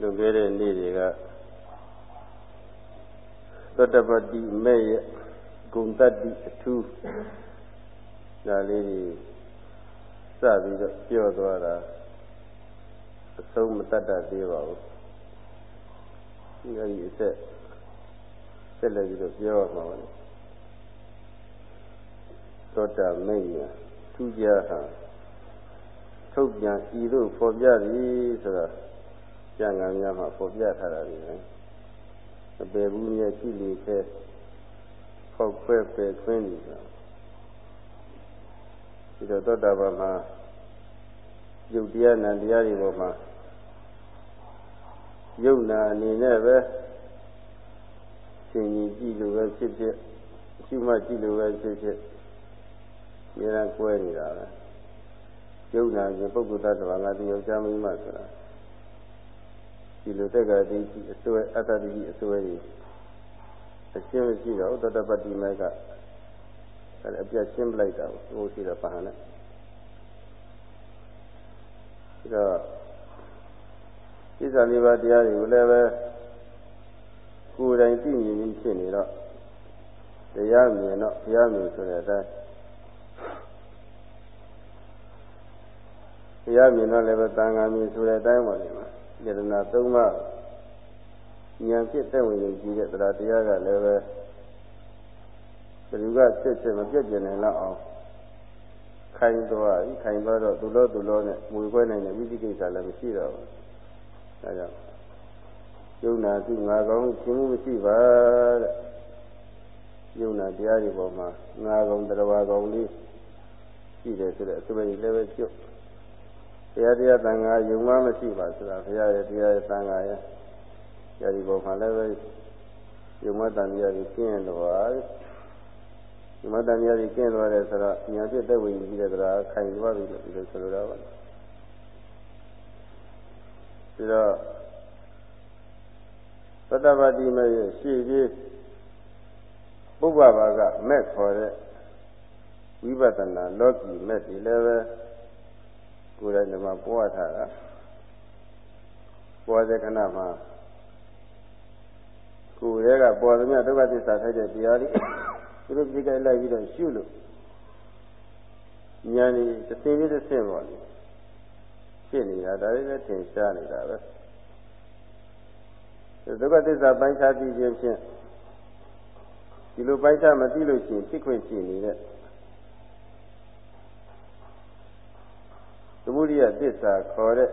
လွန်ခဲ့တဲ့နေ့တွေကသောတပတိမဲ့ရဲ့ဂုံတတ္တိအထူးဒါလေးတွေစပြီးတော့ပြောသွားတာအဆုံးမတတ်တတ်သေးပါဘူးဒီအကြီးအဆက်ဆက်လက်ပြီးတော့ပြောရမှာပါသောတာမိတ်ညာထူးခြားဟာထုတ်ပြန်ဤသို့ဖော်ပြသည်ဆိုတာ ကျန်ကံများမှာဖော်ပြထားတာလေအပေဘူးမြဲရှိလေခဲ့ဖောက်ခွဲပယ်ခွင်းနေဆိုတာဒီတော့သောတာပန်မှာယုတ်တရားနံတရားတွေပေါ်မှာယုတ်နာအနေနဲ့ပဲရှင်ကြီးကြည့်လို့ပဲဖြစ်ဖြစ်ရှုမှတ်ကြည့်လို့ပဲဖြစ်ဖြစ်ဉာဏ်ကွဲနေတာပဲယုတ်နာခြင်းပုဂ္ဂိုလ်တ attva ငါတယောက်ျားမိန်းမဆိုတာ ဒီလိုတက္ကတိအစွဲအတ္တတိအစွဲကြီးအရှင်းမရှိတော့သတ္တပတ္တိမေကအဲ့အပြတ်ရှင်းပလိုက်တာဟိုရှိတော့ပါဟနဲ့ဒါသစ္စာလေးပါးတရားတွေကိုလည်းပဲကိုယ်တိုင်သိမြင်ပြီးဖြစ်နေတော့တရားမြင်တော့တရားမြင်ဆိုတဲ့အတိုင်းတရားမြင်တော့လည်းပဲတန်ခါမြင်ဆိုတဲ့အတိုင်းပါလေယ တနာ၃ပါးဉာဏ်ဖြစ်တဲ့ဝင်ရင်ကြည့်တဲ့တရားတရားကလည်းပဲဘယ်သူကဖြစ်ဖြစ်မပြည့်ပြည့်နိုင်လောက်အောင်ခိုင်သွားဤခိုင်သွားတော့သူလို့သူလို့နဲ့မွေခွဲနိုင်တဲ့ဝိသိကိစ္စလည်းမရှိတော့ဘူးဒါကြောင့်ယုံနာသူငါကောင်းရှင်မှုမရှိပါတဲ့ယုံနာတရားတွေပေါ်မှာငါကောင်းတရားကောင်းလေးရှိတယ်ဆိုတဲ့အစပိလည်းပဲကျွတ် ဘုရားတရားတန်ခါယုံမှမရှိပါဆိုတာဘုရားရဲ့တရားရဲ့တန်ခါရဲ့တရားဒီပေါ်မှာလည်းပဲယုံမတန်တရားကြီးကျင့်တော့ယုံမတန်တရားကြီးကျင့်သွားတယ်ဆိုတော့ညာဖြစ်တဲ့ဝိညာဉ်ကြီးတဲ့တရားခိုင်သွားပြီလို့ဒီလိုဆိုလိုတာပါပြီးတော့သတ္တပတိမေရှေ့ပြေးပုဗ္ဗဘာကမဲ့ခေါ်တဲ့ဝိပဿနာလောကီမဲ့ဒီလည်းပဲ ကိုယ်တိုင်ဒီမှာပွားထားတာပွားတဲ့ခဏမှာကိုယ်ရဲ့ကပေါ်သမျှဒုက္ခသစ္စာထိုက်တဲ့တရားတွေသူတို့ပြိကြိုက်လိုက်ပြီးတော့ရှုလို့ဉာဏ်ကြီးတစ်သိလေးတစ်ဆင့်ပေါ့လေဖြစ်နေတာဒါလေးလည်းထင်ရှားနေတာပဲဒုက္ခသစ္စာပိုင်းခြားသိခြင်းဖြင့်ဒီလိုပိုင်းခြားမသိလို့ရှိရင်ဖြစ်ခွင့်ရှိနေတဲ့ သမုဒိယသစ္စာခေါ်တဲ့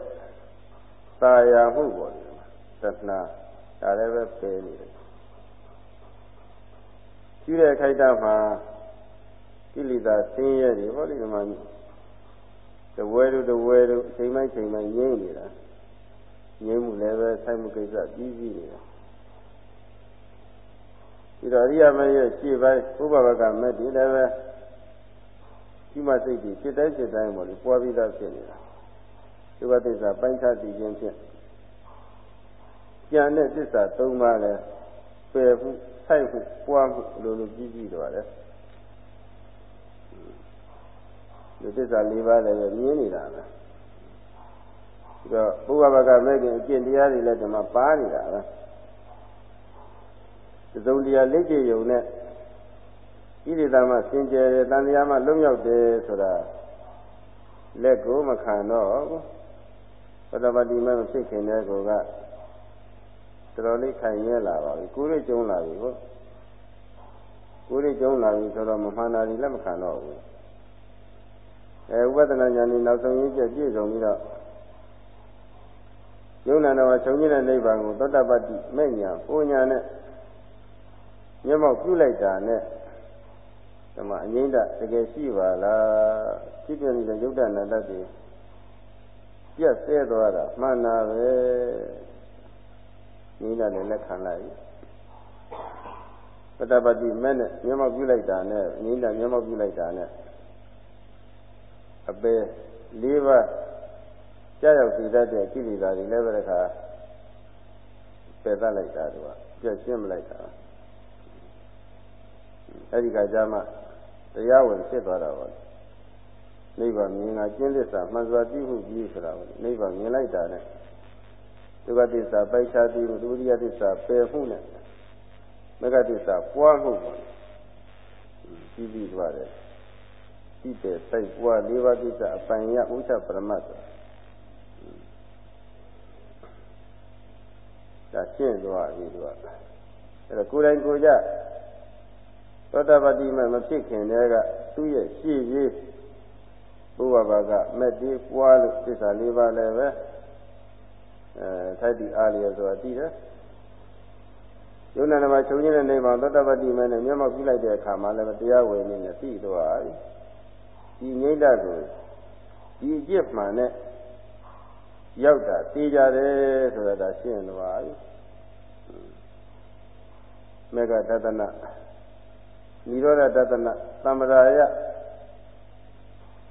သာယာမှုပေါ့လေသတ္တနာဒါလည်းပဲပယ်နေတယ်ရှိတဲ့ခိုက်တာမှာကိလေသာဆင်းရဲတွေဟောဒီမှာတဝဲတို့တဝဲတို့အချိန်တိုင်းချိန်တိုင်းငြိမ့်နေတာငြိမ့်မှုလည်းပဲဆိုင်မှုကိစ္စပြီးပြီးနေတာဒီတော့အရိယာမရဲ့ရှေ့ပိုင်းဥပဘကမဲ့ဒီလည်းပဲ ဒီမှာစိတ်ကြီးစိတ်တိုင်းစိတ်တိုင်းပေါ့လေပွားပြီးသားဖြစ်နေတာဒီဘသစ္စာပိုင်းခြားတည်ခြင်းဖြင့်ကြံတဲ့သစ္စာ၃ပါးလည်းပယ်မှုဆိုင်မှုပွားမှုလိုလိုကြီးကြီးတော့တယ်ဒီသစ္စာ၄ပါးလည်းမြင်နေတာပဲဒီတော့ဘုရားဘာကမဲ့ခင်အကျင့်တရားတွေလည်းဒီမှာပါနေတာပဲသုံးတရားလက်ကျယုံနဲ့ ဣရိသာမစင်ကြယ်တယ်တန်တရားမှလွတ်မြောက်တယ်ဆိုတာလက်ကိုမခံတော့ဘုဒ္ဓဘာတိမမဖြစ်ခင်တဲ့ကောကတော်တော်လေးခိုင်ရဲလာပါပြီကိုယ်ရကျုံလာပြီဟုတ်ကိုယ်ရကျုံလာပြီဆိုတော့မမှန်တာကြီးလက်မခံတော့ဘူးအဲဥပဒနာဉာဏ်นี่နောက်ဆုံးရင်းချက်ပြည့်စုံပြီးတော့ယုံနာတော်ချုပ်ခြင်းတဲ့နိဗ္ဗာန်ကိုသောတပတ္တိမဲ့ညာပူညာနဲ့မျက်မှောက်ပြုလိုက်တာနဲ့ ဓမ္မအငိမ့်တတကယ်ရှိပါလားဖြစ်ပြနေတဲ့ယုတ်တနာတတ်တွေပြတ်ဆဲသွားတာမှန်တာပဲငိမ့်တလည်းလက်ခံလိုက်ပတ္တပတိမဲ့နဲ့မျက်မှောက်ပြုလိုက်တာနဲ့ငိမ့်တမျက်မှောက်ပြုလိုက်တာနဲ့အပေ၄ပါးကြာရောက်စီတတ်တဲ့ကိလေသာတွေလည်းပဲတခါပယ်သတ်လိုက်တာသူကပြည့်ရှင်းမလိုက်တာအဲ့ဒီခါကျမှ တရားဝင်ဖြစ်သွားတာပါနိဗ္ဗာန်မြင်တာကျင့်သစ္စာမှန်စွာသိမှုကြီးဆိုတာကိုနိဗ္ဗာန်မြင်လိုက်တာနဲ့တဒုက္ခသစ္စာပိုက်ခြားသိမှုဒုတိယသစ္စာပယ်မှုနဲ့မဂ္ဂသစ္စာပွားမှုပေါ့ပြီးပြီးသွားတယ်ဒီတဲ့စိုက်ပွား၄ပါးကိစ္စအပိုင်ရဥစ္စာပရမတ်ဆိုဒါရှင်းသွားပြီသူကအဲ့တော့ကိုယ်တိုင်ကိုယ်ကြ သောတာပတိမမဖြစ်ခင်တည်းကသူ့ရဲ့ရှေ့ရေးဘုရားဘာကမက်ဒီပွားလို့သစ္စာ၄ပါးလည်းပဲအဲထိုက်တီအားလျော်ဆိုတာသိတယ်ယုံနာနမှာချုပ်ခြင်းတဲ့နေမှာသောတာပတိမနဲ့မျက်မှောက်ပြုလိုက်တဲ့အခါမှာလည်းတရားဝင်နေနဲ့သိသွားပြီဒီငိမ့်တကိုဒီအကျင့်မှန်နဲ့ရောက်တာသိကြတယ်ဆိုတာဒါရှင်းသွားပြီမေဃတတနာ និရောဓတတနာသမ္ပရာယ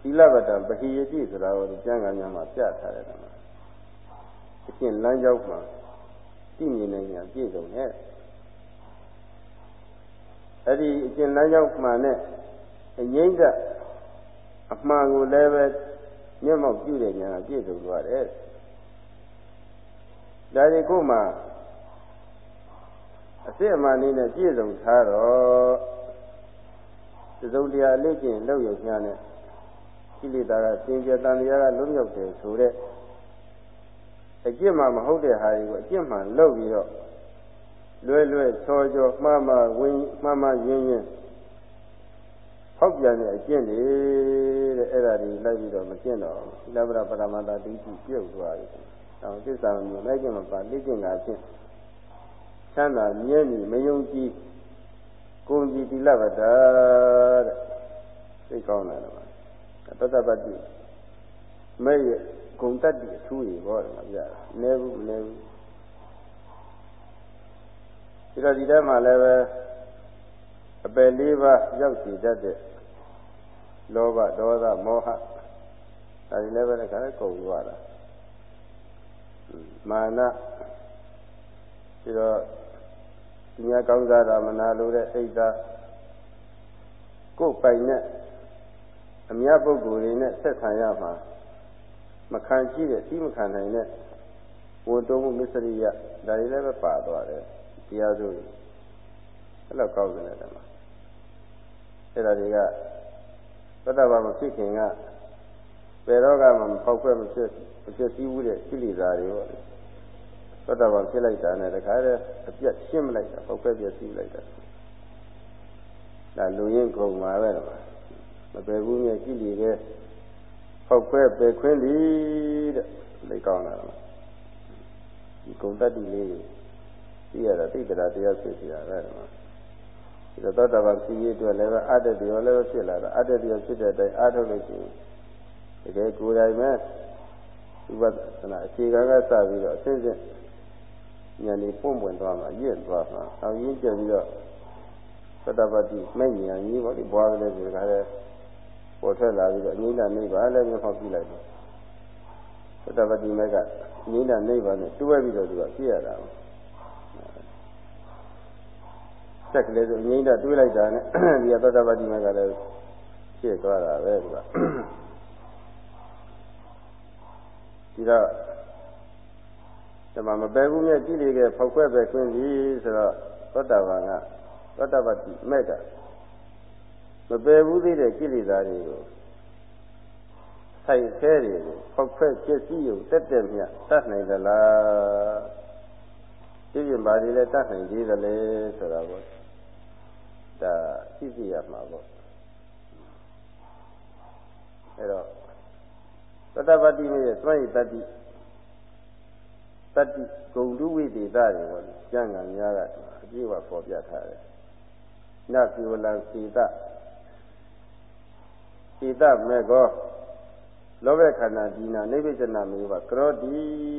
သီလဗတံပဟိယတိဆိုတာကိုကျမ်းဂန်များမှာပြထားတယ်ကွာအရှင်လမ်းကြောင်းမှာသိမြင်နိုင်ညာပြည့်စုံတဲ့အဲ့ဒီအရှင်လမ်းကြောင်းမှန်နဲ့အငိမ့်ကအမှန်ကိုလည်းပဲမျက်မှောက်ပြုတဲ့ညာပြည့်စုံသွားတယ်ဒါဒီခုမှအစစ်အမှန်လေးနဲ့ပြည့်စုံထားတော့ သုံးတရားလေ့ကျင့်လုပ်ရညာနဲ့ကိလေသာကစင်ကြယ်တန်တရားကလွတ်မြောက်တယ်ဆိုတဲ့အကျင့်မှမဟုတ်တဲ့ဟာတွေကိုအကျင့်မှလုပ်ပြီးတော့လွယ်လွယ်ချောချောမှားမှားဝင်းမှားမှားရင်းရင်းဟောက်ပြန်တဲ့အကျင့်တွေတဲ့အဲ့ဒါတွေလိုက်ပြီးတော့မကျင့်တော့သီလပရပရမတ္တတိတိပြုတ်သွားပြီ။အောင်သစ္စာမျိုးလိုက်ကျင့်မပါလေ့ကျင့်တာဖြင့်ချမ်းသာမြဲမြည်မယုံကြည် ကိုကြည်သီလပတ္တတဲ့သိကောင်းတယ်ကွာတတ္တပတ္တိမဲ့ရဲ့ဂုံတတ္တိအထူးကြီးဟောတယ်ဗျာနည်းဘူးမနည်းဘူးဒီတော့ဒီထဲမှာလည်းပဲအပယ်လေးပါးရောက်စီတတ်တဲ့လောဘဒေါသမောဟဒါတွေလည်းပဲခါလည်းကုန်သွားတာမာနပြီးတော့ ဒီများကောင်းစားတာမနာလိုတဲ့စိတ်ဓာတ်ကိုယ်ပိုင်နဲ့အများပုဂ္ဂိုလ်တွေနဲ့ဆက်ဆံရမှာမခံရှိတဲ့ပြီးမခံနိုင်တဲ့ဝန်တုံးမှုမစ္စရိယဒါတွေလည်းပဲပါသွားတယ်တရားစိုးရင်အဲ့လောက်ကောင်းတယ်တဲ့မှာအဲ့ဒါတွေကသတ္တဗာမဖြစ်ခင်ကဘယ်တော့မှမဖောက်ခွဲမဖြစ်မဖြစ်စည်းဘူးတဲ့ကိလေသာတွေပေါ့ သတ္တဗာဖြစ်လိုက်တာနဲ့တခါတည်းအပြတ်ရှင်းမလိုက်တာဖောက်ခွဲပြစည်းလိုက်တာဒါလူရင်းကုန်ပါပဲတော့မပယ်ဘူးမြဲကြည့်လေတဲ့ဖောက်ခွဲပယ်ခွင်းသည်တဲ့လေကောင်းတာဒီကုံတတ္တိလေးသိရတာသိတရာတရားဖြစ်စီရပဲဒီမှာဒီတော့သောတာပန်ဖြစ်ရေးအတွက်လည်းအတ္တတရားလည်းဖြစ်လာတာအတ္တတရားဖြစ်တဲ့အတိုင်းအားထုတ်လို့ရှိရင်တကယ်ကိုယ်တိုင်ပဲဥပဒနာအခြေခံကစပြီးတော့အစစ်စစ် ဉာဏ်นี่ပွင့်ပွင့်သွားမှာရင့်သွားမှာအောင်ရင်းကြပြီးတော့သတ္တပတိမဲ့ဉာဏ်ကြီးပေါ့ဒီဘွားကလေးဒီကလည်းပေါ်ထွက်လာပြီးတော့အငိမ့်တာနိဗ္ဗာန်လည်းမျက်မှောက်ပြုလိုက်တယ်သတ္တပတိမဲ့ကအငိမ့်တာနိဗ္ဗာန်နဲ့တွဲပြီးတော့သူကပြည့်ရတာဆက်ကလေးဆိုအငိမ့်တာတွေးလိုက်တာနဲ့ဒီသတ္တပတိမဲ့ကလည်းပြည့်သွားတာပဲသူကဒီတော့ ဓမ္မမပယ်ဘူးမြဲကြည့်လေခဲ့ဖောက်ခွဲပဲခွင့်သည်ဆိုတော့သောတာပန်ကသောတာပတိမဲ့ကမပယ်ဘူးသေးတဲ့ကိလေသာတွေကိုဆိုင်ဆဲတွေကိုဖောက်ခွဲဖြစ်စည်းုံတက်တက်မြတ်တတ်နိုင်သလားဒီပြင်ဘာတွေလဲတတ်နိုင်သေးသလဲဆိုတာပေါ့ဒါသိသိရမှာပေါ့အဲတော့သတ္တပတိရဲ့စွန့်ရည်တတ္တိ တတ္တိဂုံဓုဝိသေသတွေပေါ့ကျမ်းဂန်များကအပြည့်အဝပေါ်ပြထားတယ်နကိဝလံစေတစေတမေကောလောဘခန္ဓာဒီနာနိဗ္ဗဇနာမေဝကရောတိ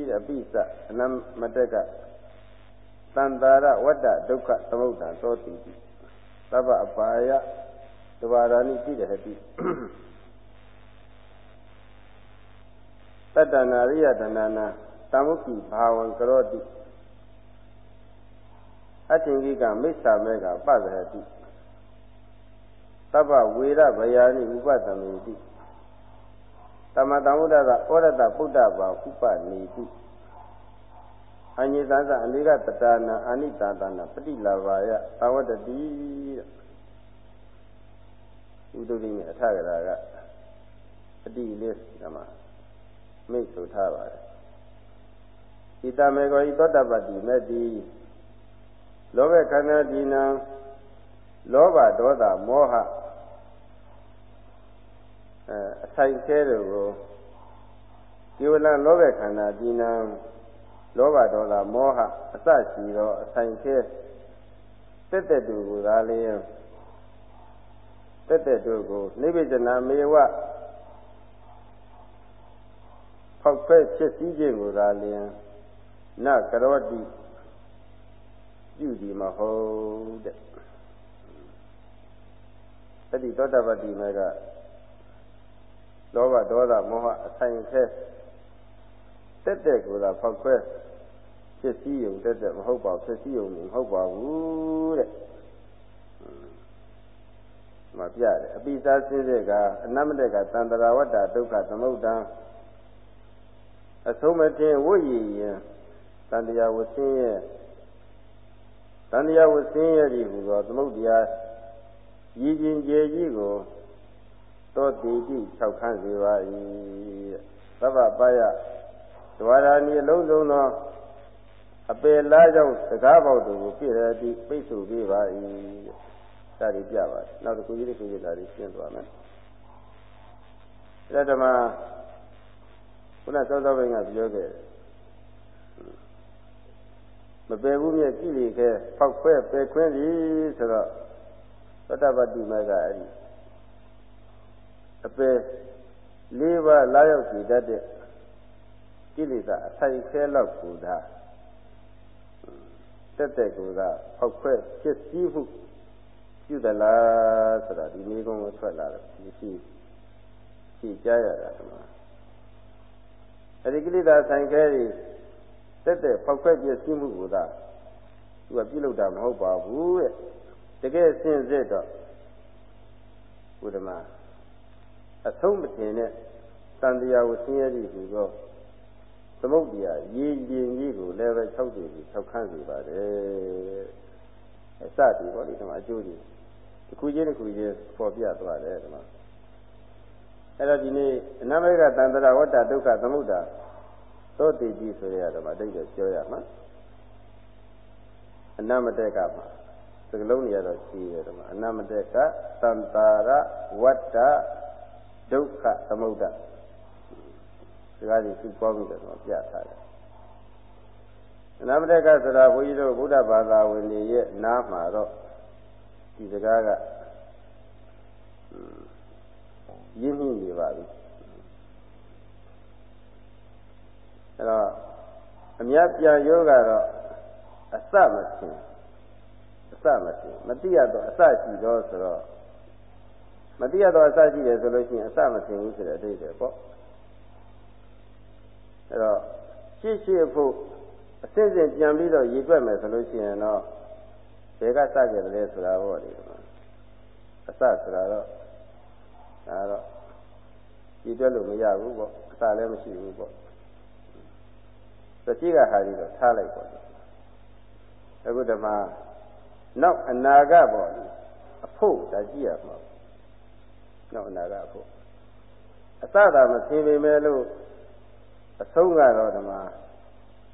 တဲ့အပိစအနမတက်ကတန်တာရဝတ္တဒုက္ခသမုဒ္ဒသောတိသဗ္ဗအပါယသဘာရာနိရှိတဲ့ဟတိတတ္တနာရိယတဏနာ တမုခိဘာဝံကရောတိအတ္တင်ကြီးကမိစ္ဆာမဲကပသရတိသဗ္ဗဝေရဗယာနိဥပသမေတိသမတံဝုဒ္ဒကဩရတပုဒ္ဒဘာဥပနေတိအညိသသအနိကတတာနာအနိတာတနာပฏิလာဘာယသဝတ္တိတဲ့ဥဒ္ဓိနဲ့အထကရာကအတိလေးကမှမိတ်ဆိုထားပါတယ် ဣတမေကောဤသောတပတ္တိမေတိလောဘခန္ဓာဒီနံလောဘဒေါသမောဟအဲအဆိုင်ဆဲတို့ကိုဒီဝလလောဘခန္ဓာဒီနံလောဘဒေါသမောဟအစရှိသောအဆိုင်ဆဲတက်တဲ့သူကိုသာလျင်တက်တဲ့သူကိုနိဗ္ဗာန်မေဝဖောက်ဖဲဖြစ်စည်းခြင်းကိုသာလျင် နကရောတိပြုဒီမဟုတ်တဲ့အဲ့ဒီသောတပတ္တိမေကလောဘဒေါသမောဟအဆိုင်ခဲတက်တဲ့ကိုယ်သာဖောက်ခွဲဖြစ်စည်းုံတက်တဲ့မဟုတ်ပါဖြစ်စည်းုံမဟုတ်ပါဘူးတဲ့မပြတယ်အပိသာစင်းတဲ့ကအနမတက်ကတန္တရာဝတ္တဒုက္ခသမုဒ္ဒံအဆုံးမတင်ဝိရည်ရင် တန်တရားဝဆင်းရဲ့တန်တရားဝဆင်းရဲ့ဒီဟူသောသမုဒ္ဒရာရည်ကျင်ကြည်ကြီးကိုသောတိတိ၆ခန်းစေပါ၏သဗ္ဗပါယဒဝါရာနီအလုံးစုံသောအပေလားကြောင့်စကားပေါက်တို့ကိုပြည့်တဲ့အတိပိတ်ဆို့ပေးပါ၏ဒါတွေပြပါတယ်နောက်တစ်ခုကြီးတစ်ခုကြီးဒါတွေရှင်းသွားမယ်အဲ့ဒါဓမ္မခုနသောသောဘိင်ကပြောခဲ့တယ် မပယ်ဘူးမြဲကြည့်လေခဲဖောက်ခွဲပယ်ခွင်းပြီဆိုတော့သတ္တပတ္တိမကအဲ့ဒီအပယ်လေးပါးလာရောက်ကြည့်တတ်တဲ့ကိလေသာအဆိုင်ခဲလောက်ကိုသာတက်တဲ့ကိုသာဖောက်ခွဲဖြစ်စည်းမှုပြုသလားဆိုတာဒီမိကုံးကိုထွက်လာတယ်ဒီရှိရှိကြားရတာဒီမှာအဲဒီကိလေသာဆိုင်ခဲတွေ တက်တဲ့ဖောက်ခွဲပြည့်စည်မှုကိုသာသူကပြုလုပ်တာမဟုတ်ပါဘူးတဲ့တကယ်စင်စစ်တော့ဘုဒ္ဓမာအဆုံးမတင်တဲ့တန်တရားကိုဆင်းရဲသည်ဟူသောသမုဒ္ဒရာရည်ရင်ကြီးကိုလည်းပဲ၆တူပြီး၆ခန်းစီပါတယ်အစတည်ပေါ့ဒီမှာအကျိုးကြီးတစ်ခုချင်းတစ်ခုချင်းပေါ်ပြသွားတယ်ဒီမှာအဲ့တော့ဒီနေ့အနမိကတန်တရာဝတ္တဒုက္ခသမုဒ္ဒါ သောတိကြီးဆိုရတော့အတိတ်ကပြောရမှာအနမတက်ကမှာစကလုံးတွေကတော့ရှိတယ်ဒီမှာအနမတက်ကသံတာရဝတ္တဒုက္ခသမုဒ္ဒစကားကြီးစုပေါင်းပြီးတော့ပြထားတယ်အနမတက်ကဆိုတာဘုန်းကြီးတို့ဗုဒ္ဓဘာသာဝင်တွေရဲ့နားမှာတော့ဒီစကားကရင်းနှီးနေပါပြီ အဲ့တော့အများပြန်ယောကတော့အစမသိအစမသိမသိရတော့အစရှိတော့ဆိုတော့မသိရတော့အစရှိတယ်ဆိုလို့ရှိရင်အစမသိဘူးဆိုတဲ့အဓိပ္ပာယ်ပေါ့အဲ့တော့ရှင်းရှင်းဖို့အစစ်စစ်ပြန်ပြီးတော့ရည်တွက်မယ်ဆိုလို့ရှိရင်တော့ဘယ်ကစကြတယ်လဲဆိုတာပေါ့ဒီမှာအစဆိုတာတော့ဒါတော့ရည်တွက်လို့မရဘူးပေါ့အစလည်းမရှိဘူးပေါ့ သတိကဟာဒီတော့ထားလိုက်ပေါ့အခုဓမ္မနောက်အနာဂတ်ပေါ့အဖို့ဒါကြည့်ရမှာနောက်အနာဂတ်အဖို့အစသာမသိပေမဲ့လို့အဆုံးကတော့ဓမ္မ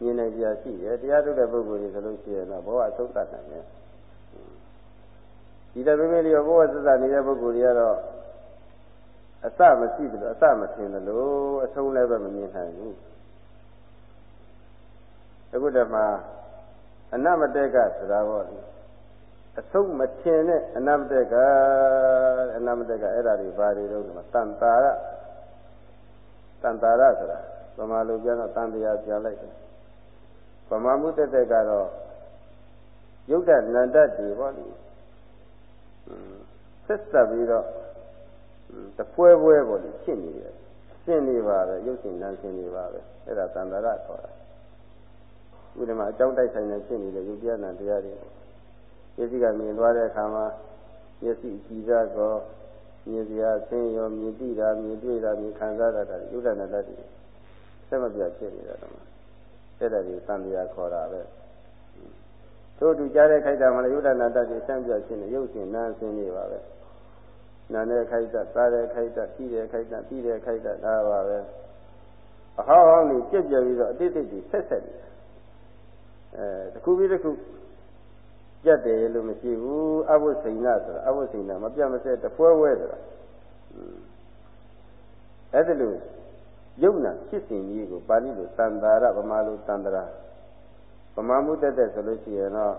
မြင်နေကြရှိတယ်တရားထုတ်တဲ့ပုဂ္ဂိုလ်တွေဆိုလို့ရှိရင်တော့ဘောအဆုံးသတ်နိုင်တယ်ဒီတပိမိလျောဘောသစ္စာနေတဲ့ပုဂ္ဂိုလ်တွေကတော့အစမရှိတယ်လို့အစမထင်တယ်လို့အဆုံးလည်းပဲမမြင်နိုင်ဘူး အခုတည်းမှာအနမတက်ကဆိုတာပေါ့လေအဆုံးမထင်တဲ့အနမတက်ကအနမတက်ကအဲ့ဒါတွေဘာတွေတော့ဒီမှာတန်တာရတန်တာရဆိုတာဗမာလူပြန်တော့တန်တရားပြန်လိုက်တယ်ဗမာမှုတက်တက်ကတော့ယုတ်တနန္တတွေပေါ့လေဆက်ဆက်ပြီးတော့တပွဲပွဲပေါ့လေဖြစ်နေတယ်ရှင်းနေပါပဲရုပ်ရှင်နန်းရှင်းနေပါပဲအဲ့ဒါတန်တာရခေါ်တာ ဥဒ္ဓမှာအကြောင်းတိုက်ဆိုင်နေဖြစ်နေတဲ့ယုတ်ပြနာတရားတွေမျက်စိကမြင်သွားတဲ့အခါမှာမျက်စိကြည်စားကောမြင်စရာဆင်းရောမြင်သိတာမြင်တွေ့တာမြင်ခံစားတာဒါယုဒ္ဓနာတတ်တွေဆက်မပြတ်ဖြစ်နေတာတော့အဲ့ဒါကြီးသံတရားခေါ်တာပဲတို့တူကြားတဲ့ခိုက်တာမှလည်းယုဒနာတတ်ကြီးဆန့်ပြခြင်းနဲ့ရုပ်ရှင်နာဆင်းနေပါပဲနာနဲ့ခိုက်တာစားတဲ့ခိုက်တာပြီးတဲ့ခိုက်တာပြီးတဲ့ခိုက်တာဒါပါပဲအဟောင်းဟောင်းကြီးကြက်ကြက်ပြီးတော့အတိတ်တိတ်ကြီးဆက်ဆက်နေ အဲတစ်ခုပြီးတစ်ခုကြက်တယ်လို့မရှိဘူးအဝိစိဏဆိုတာအဝိစိဏမပြတ်မစဲတပွဲဝဲဆိုတာအဲ့ဒါလို့ယုံနာဖြစ်စဉ်ကြီးကိုပါဠိလိုသံသာရဗမာလိုသံတရာဗမာမှုတက်တဲ့ဆိုလို့ရှိရင်တော့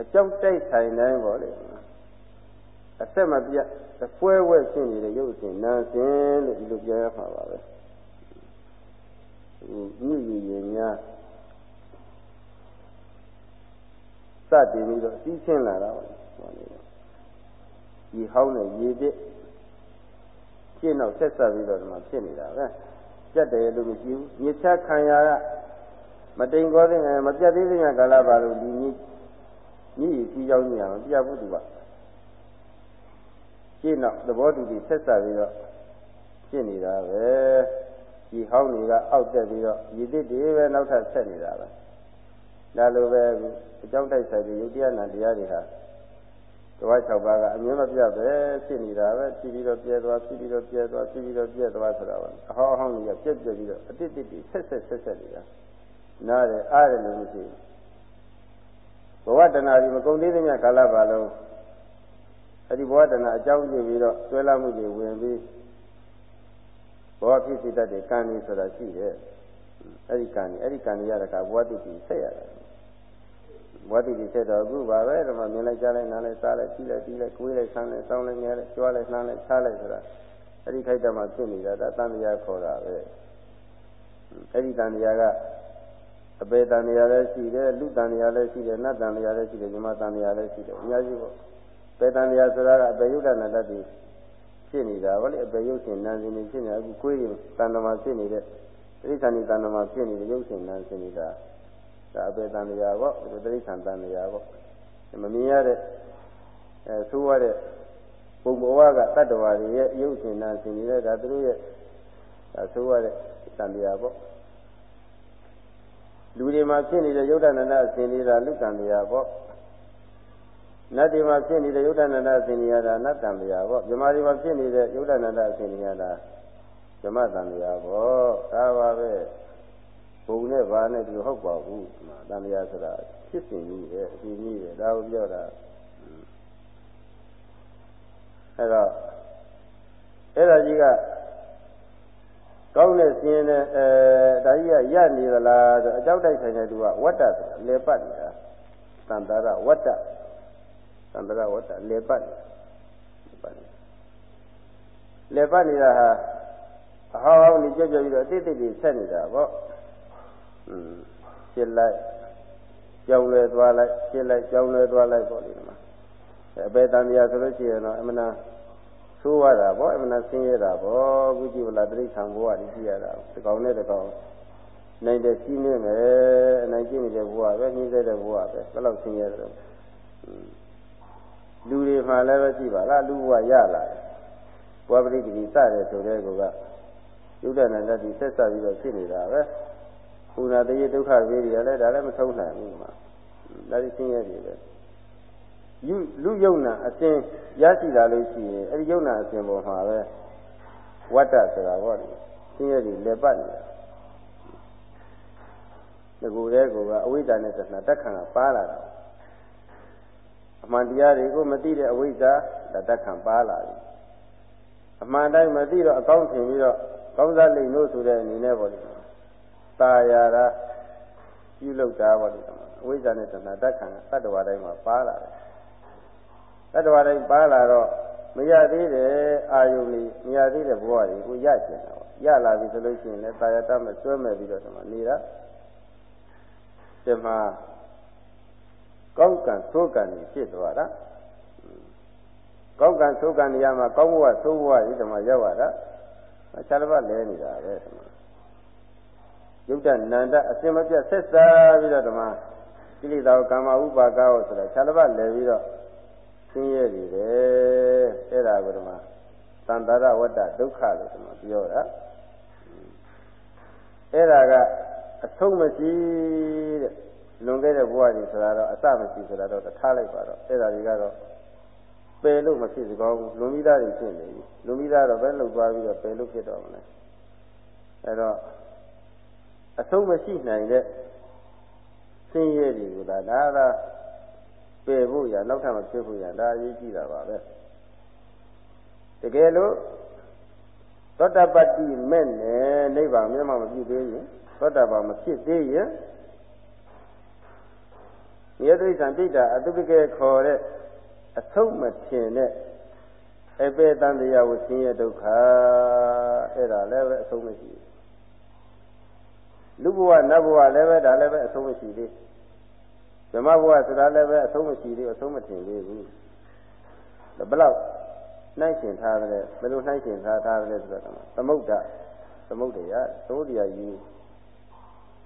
အကြောင်းတိုက်ဆိုင်တိုင်းပေါ့လေအဆက်မပြတ်တပွဲဝဲဖြစ်နေတဲ့ရုပ်ရှင်နာရှင်လို့ဒီလိုပြောရမှာပါပဲဟိုညည်ရည်ရင်များ စတင်ပြီးတော့စီးချင်းလာတာပါဟောနေတယ်ဒီဟောင်းနဲ့ရေပစ်ရှင်းတော့ဆက်ဆက်ပြီးတော့ဒီမှာဖြစ်နေတာပဲကြက်တယ်လို့မရှိဘူးညချခံရကမတိမ်ကောသေးမပြတ်သေးတဲ့ကာလပါလို့ဒီညညည်ကြီးကြောင်းကြီးအောင်ပြတ်ဘူးသူကရှင်းတော့သဘောတူပြီးဆက်ဆက်ပြီးတော့ဖြစ်နေတာပဲဒီဟောင်းတွေကအောက်တက်ပြီးတော့ရည်သစ်တွေပဲနောက်ထပ်ဆက်နေတာပဲ ဒါလိုပဲအကြောင်းတိုက်ဆိုင်ပြီးယုတ်တရားနာတရားတွေဟာတဝါ၆ပါးကအမြင်မပြပဲဖြစ်နေတာပဲဖြစ်ပြီးတော့ပြဲသွားဖြစ်ပြီးတော့ပြဲသွားဖြစ်ပြီးတော့ပြဲသွားဆိုတာပါအဟောင်းအဟောင်းကြီးကပြက်ပြက်ပြီးတော့အတိတ်တိတ်ဆက်ဆက်ဆက်ဆက်နေတာနားတယ်အားတယ်လို့မရှိဘူးဘဝတဏှာဒီမကုန်သေးတဲ့ညကာလပါလုံးအဲ့ဒီဘဝတဏှာအကြောင်းပြုပြီးတော့ဆွဲလာမှုတွေဝင်ပြီးဘဝဖြစ်စီတတ်တဲ့ကံကြီးဆိုတာရှိတယ်အဲ့ဒီကံကြီးအဲ့ဒီကံကြီးရတဲ့ကဘဝတိတိဆက်ရတယ်ဘ ဝတိတိဆက်တော့အခုပါပဲဒီမှာမြင်လိုက်ကြားလိုက်နားလိုက်စားလိုက်ကြည့်လိုက်ကြည့်လိုက်ကိုယ်လိုက်ဆန်းလိုက်စောင်းလိုက်ငဲလိုက်ကြွားလိုက်နှမ်းလိုက်ချားလိုက်ဆိုတာအဲ့ဒီခိုက်တမှာဖြစ်နေတာဒါတန်တရားခေါ်တာပဲအဲ့ဒီတန်တရားကအပေတန်တရားလည်းရှိတယ်လူတန်တရားလည်းရှိတယ်နတ်တန်တရားလည်းရှိတယ်မြမတန်တရားလည်းရှိတယ်အများကြီးပေါ့ပေတန်တရားဆိုတာကအပေယုဒ္ဒနာတတ်ပြီးဖြစ်နေတာဗောလေအပေယုတ်ရှင်နန်းစင်နေဖြစ်နေအခုကိုယ်ရင်တန်တမာဖြစ်နေတဲ့တိဋ္ဌာနိတန်တမာဖြစ်နေတဲ့ယုတ်ရှင်နန်းစင်နေတာ ဒါအပေတန်တရားပေါ့ဒီတိဋ္ဌာန်တန်တရားပေါ့မမြင်ရတဲ့အဲသိုးရတဲ့ပုံဘဝကတတ္တဝါတွေရဲ့ယုတ်ရှင်နန်းစင်နေတဲ့ဒါသူတို့ရဲ့ဒါသိုးရတဲ့တန်တရားပေါ့လူတွေမှာဖြစ်နေတဲ့ယုတ်တဏ္ဍအစဉ်လေးတာလူကံတရားပေါ့နတ်တွေမှာဖြစ်နေတဲ့ယုတ်တဏ္ဍအစဉ်လေးတာနတ်တံတရားပေါ့မြမတွေမှာဖြစ်နေတဲ့ယုတ်တဏ္ဍအစဉ်လေးတာဓမ္မတံတရားပေါ့ဒါပါပဲ ဘုံနဲ့ဘာနဲ့ဒီဟုတ်ပါဘူးတံတရားဆိုတာဖြစ်စဉ်ကြီးပဲအရှင်ကြီးပဲဒါကိုပြောတာအဲ့တော့အဲ့ဒါကြီးကကောင်းတဲ့စင်းနဲ့အဲဒါကြီးကရနေသလားဆိုအကြောက်တိုက်ဆိုင်တဲ့သူကဝတ္တဆိုတာလေပတ်နေတာသံတရဝတ္တသံတရဝတ္တလေပတ်နေတာလေပတ်နေတာဟာအဟောင်းနေကြွကြွပြီးတော့အတိတ်တိတ်ဆက်နေတာပေါ့ อืมဖြစ်လိုက်ကြောင်းလဲသွားလိုက်ဖြစ်လိုက်ကြောင်းလဲသွားလိုက်ပေါ့ဒီမှာအပေတန်တရားဆိုလို့ရှိရင်တော့အမှန်ဆိုးရတာပေါ့အမှန်ဆင်းရဲတာပေါ့အခုကြည့်ဗလားတိဋ္ဌံဘဝကြီးကြည့်ရတာဒီကောင်နဲ့ဒီကောင်နိုင်တဲ့ကြီးနေမယ်အနိုင်ကျင့်နေတဲ့ဘဝပဲနှိမ့်တဲ့ဘဝပဲဘယ်လောက်ဆင်းရဲတယ်လူတွေမှလည်းပဲကြည့်ပါလားလူဘဝရလာတယ်ဘဝပရိသေစတဲ့ဆိုတဲ့ကောကယုဒ္ဓနာတတိဆက်ဆက်ပြီးတော့ဖြစ်နေတာပဲ ခုနတရေဒုက္ခဝေးတွေကလည်းဒါလည်းမဆုံးနိုင်ဘူးမှာဒါဒီဆင်းရဲတွေပဲယူလူယုံနာအစဉ်ရရှိလာလို့ရှိရင်အဲဒီယုံနာအစဉ်ပေါ်မှာပဲဝတ္တဆိုတာပေါ့လေဆင်းရဲတွေလက်ပတ်နေတာဒီကိုယ်တည်းကအဝိဇ္ဇာနဲ့သနာတက်ခံကပါလာတာအမှန်တရားတွေကိုမသိတဲ့အဝိဇ္ဇာဒါတက်ခံပါလာပြီအမှန်တိုင်းမသိတော့အကောင်းထင်ပြီးတော့ကောင်းစားလိမ့်လို့ဆိုတဲ့အနေနဲ့ပေါ့လေ ตาရတာပြုလုပ်တာပေါ့လေအဝိဇ္ဇာနဲ့သနာတက်ခံကတတ္တဝါတိုင်းမှာပါလာတယ်တတ္တဝါတိုင်းပါလာတော့မရသေးတဲ့အာယုန်ကြီးမရသေးတဲ့ဘဝတွေကိုရကျင်တာပေါ့ရလာပြီဆိုလို့ရှိရင်လည်းတာယတမဆွဲမဲ့ပြီးတော့ဒီမှာနေတာဒီမှာကောင်းကံသိုးကံကြီးဖြစ်သွားတာကောင်းကံသိုးကံနေရာမှာကောင်းဘဝသိုးဘဝကြီးဒီမှာရောက်လာတာခြားတစ်ပတ်လဲနေတာပဲဒီမှာ ယုတ်တနန္တအစင်မပြတ်ဆက်စားပြီးတော့ဒီမှာကိလေသာကာမဥပါကောဆိုတာခြားတစ်ပတ်လဲပြီးတော့ဆင်းရဲနေတယ်အဲ့ဒါကိုဒီမှာသံတရဝတ္တဒုက္ခလို့ဒီမှာပြောတာအဲ့ဒါကအဆုံးမရှိတဲ့လွန်ခဲ့တဲ့ဘဝကြီးဆိုတာတော့အစမရှိဆိုတာတော့ထားလိုက်ပါတော့အဲ့ဒါတွေကတော့ပယ်လို့မဖြစ်စကောင်းဘူးလွန်ပြီးသားတွေဖြစ်နေပြီလွန်ပြီးသားတော့ပဲလှုပ်သွားပြီးတော့ပယ်လို့ဖြစ်တော့မလဲအဲ့တော့ အဆုံးမရှိနိုင်တဲ့ဆင်းရဲတွေကိုဒါဒါသာပယ်ဖို့ရနောက်ထပ်မဖြစ်ဖို့ရဒါအရေးကြီးတာပါပဲတကယ်လို့သောတပတ္တိမဲ့နဲ့နိဗ္ဗာန်မျက်မှောက်မပြုသေးရင်သောတပန်မဖြစ်သေးရင်ယသိစ္ဆံပိဋ္ဌာအတုပကေခေါ်တဲ့အဆုံးမထင်တဲ့အပေတန်တရားကိုဆင်းရဲဒုက္ခအဲ့ဒါလည်းပဲအဆုံးမရှိဘူး လူဘဝနတ်ဘဝလည်းပဲဒါလည်းပဲအဆုံးမရှိသေးဓမ္မဘဝဆိုတာလည်းပဲအဆုံးမရှိသေးအဆုံးမထင်သေးဘူးဘယ်လောက်နှိုင်းရှင်ထားတယ်ဘယ်လိုနှိုင်းရှင်ထားထားတယ်ဆိုတော့သမုဒ္ဒသမုဒ္ဒရာသမုဒ္ဒရာယူ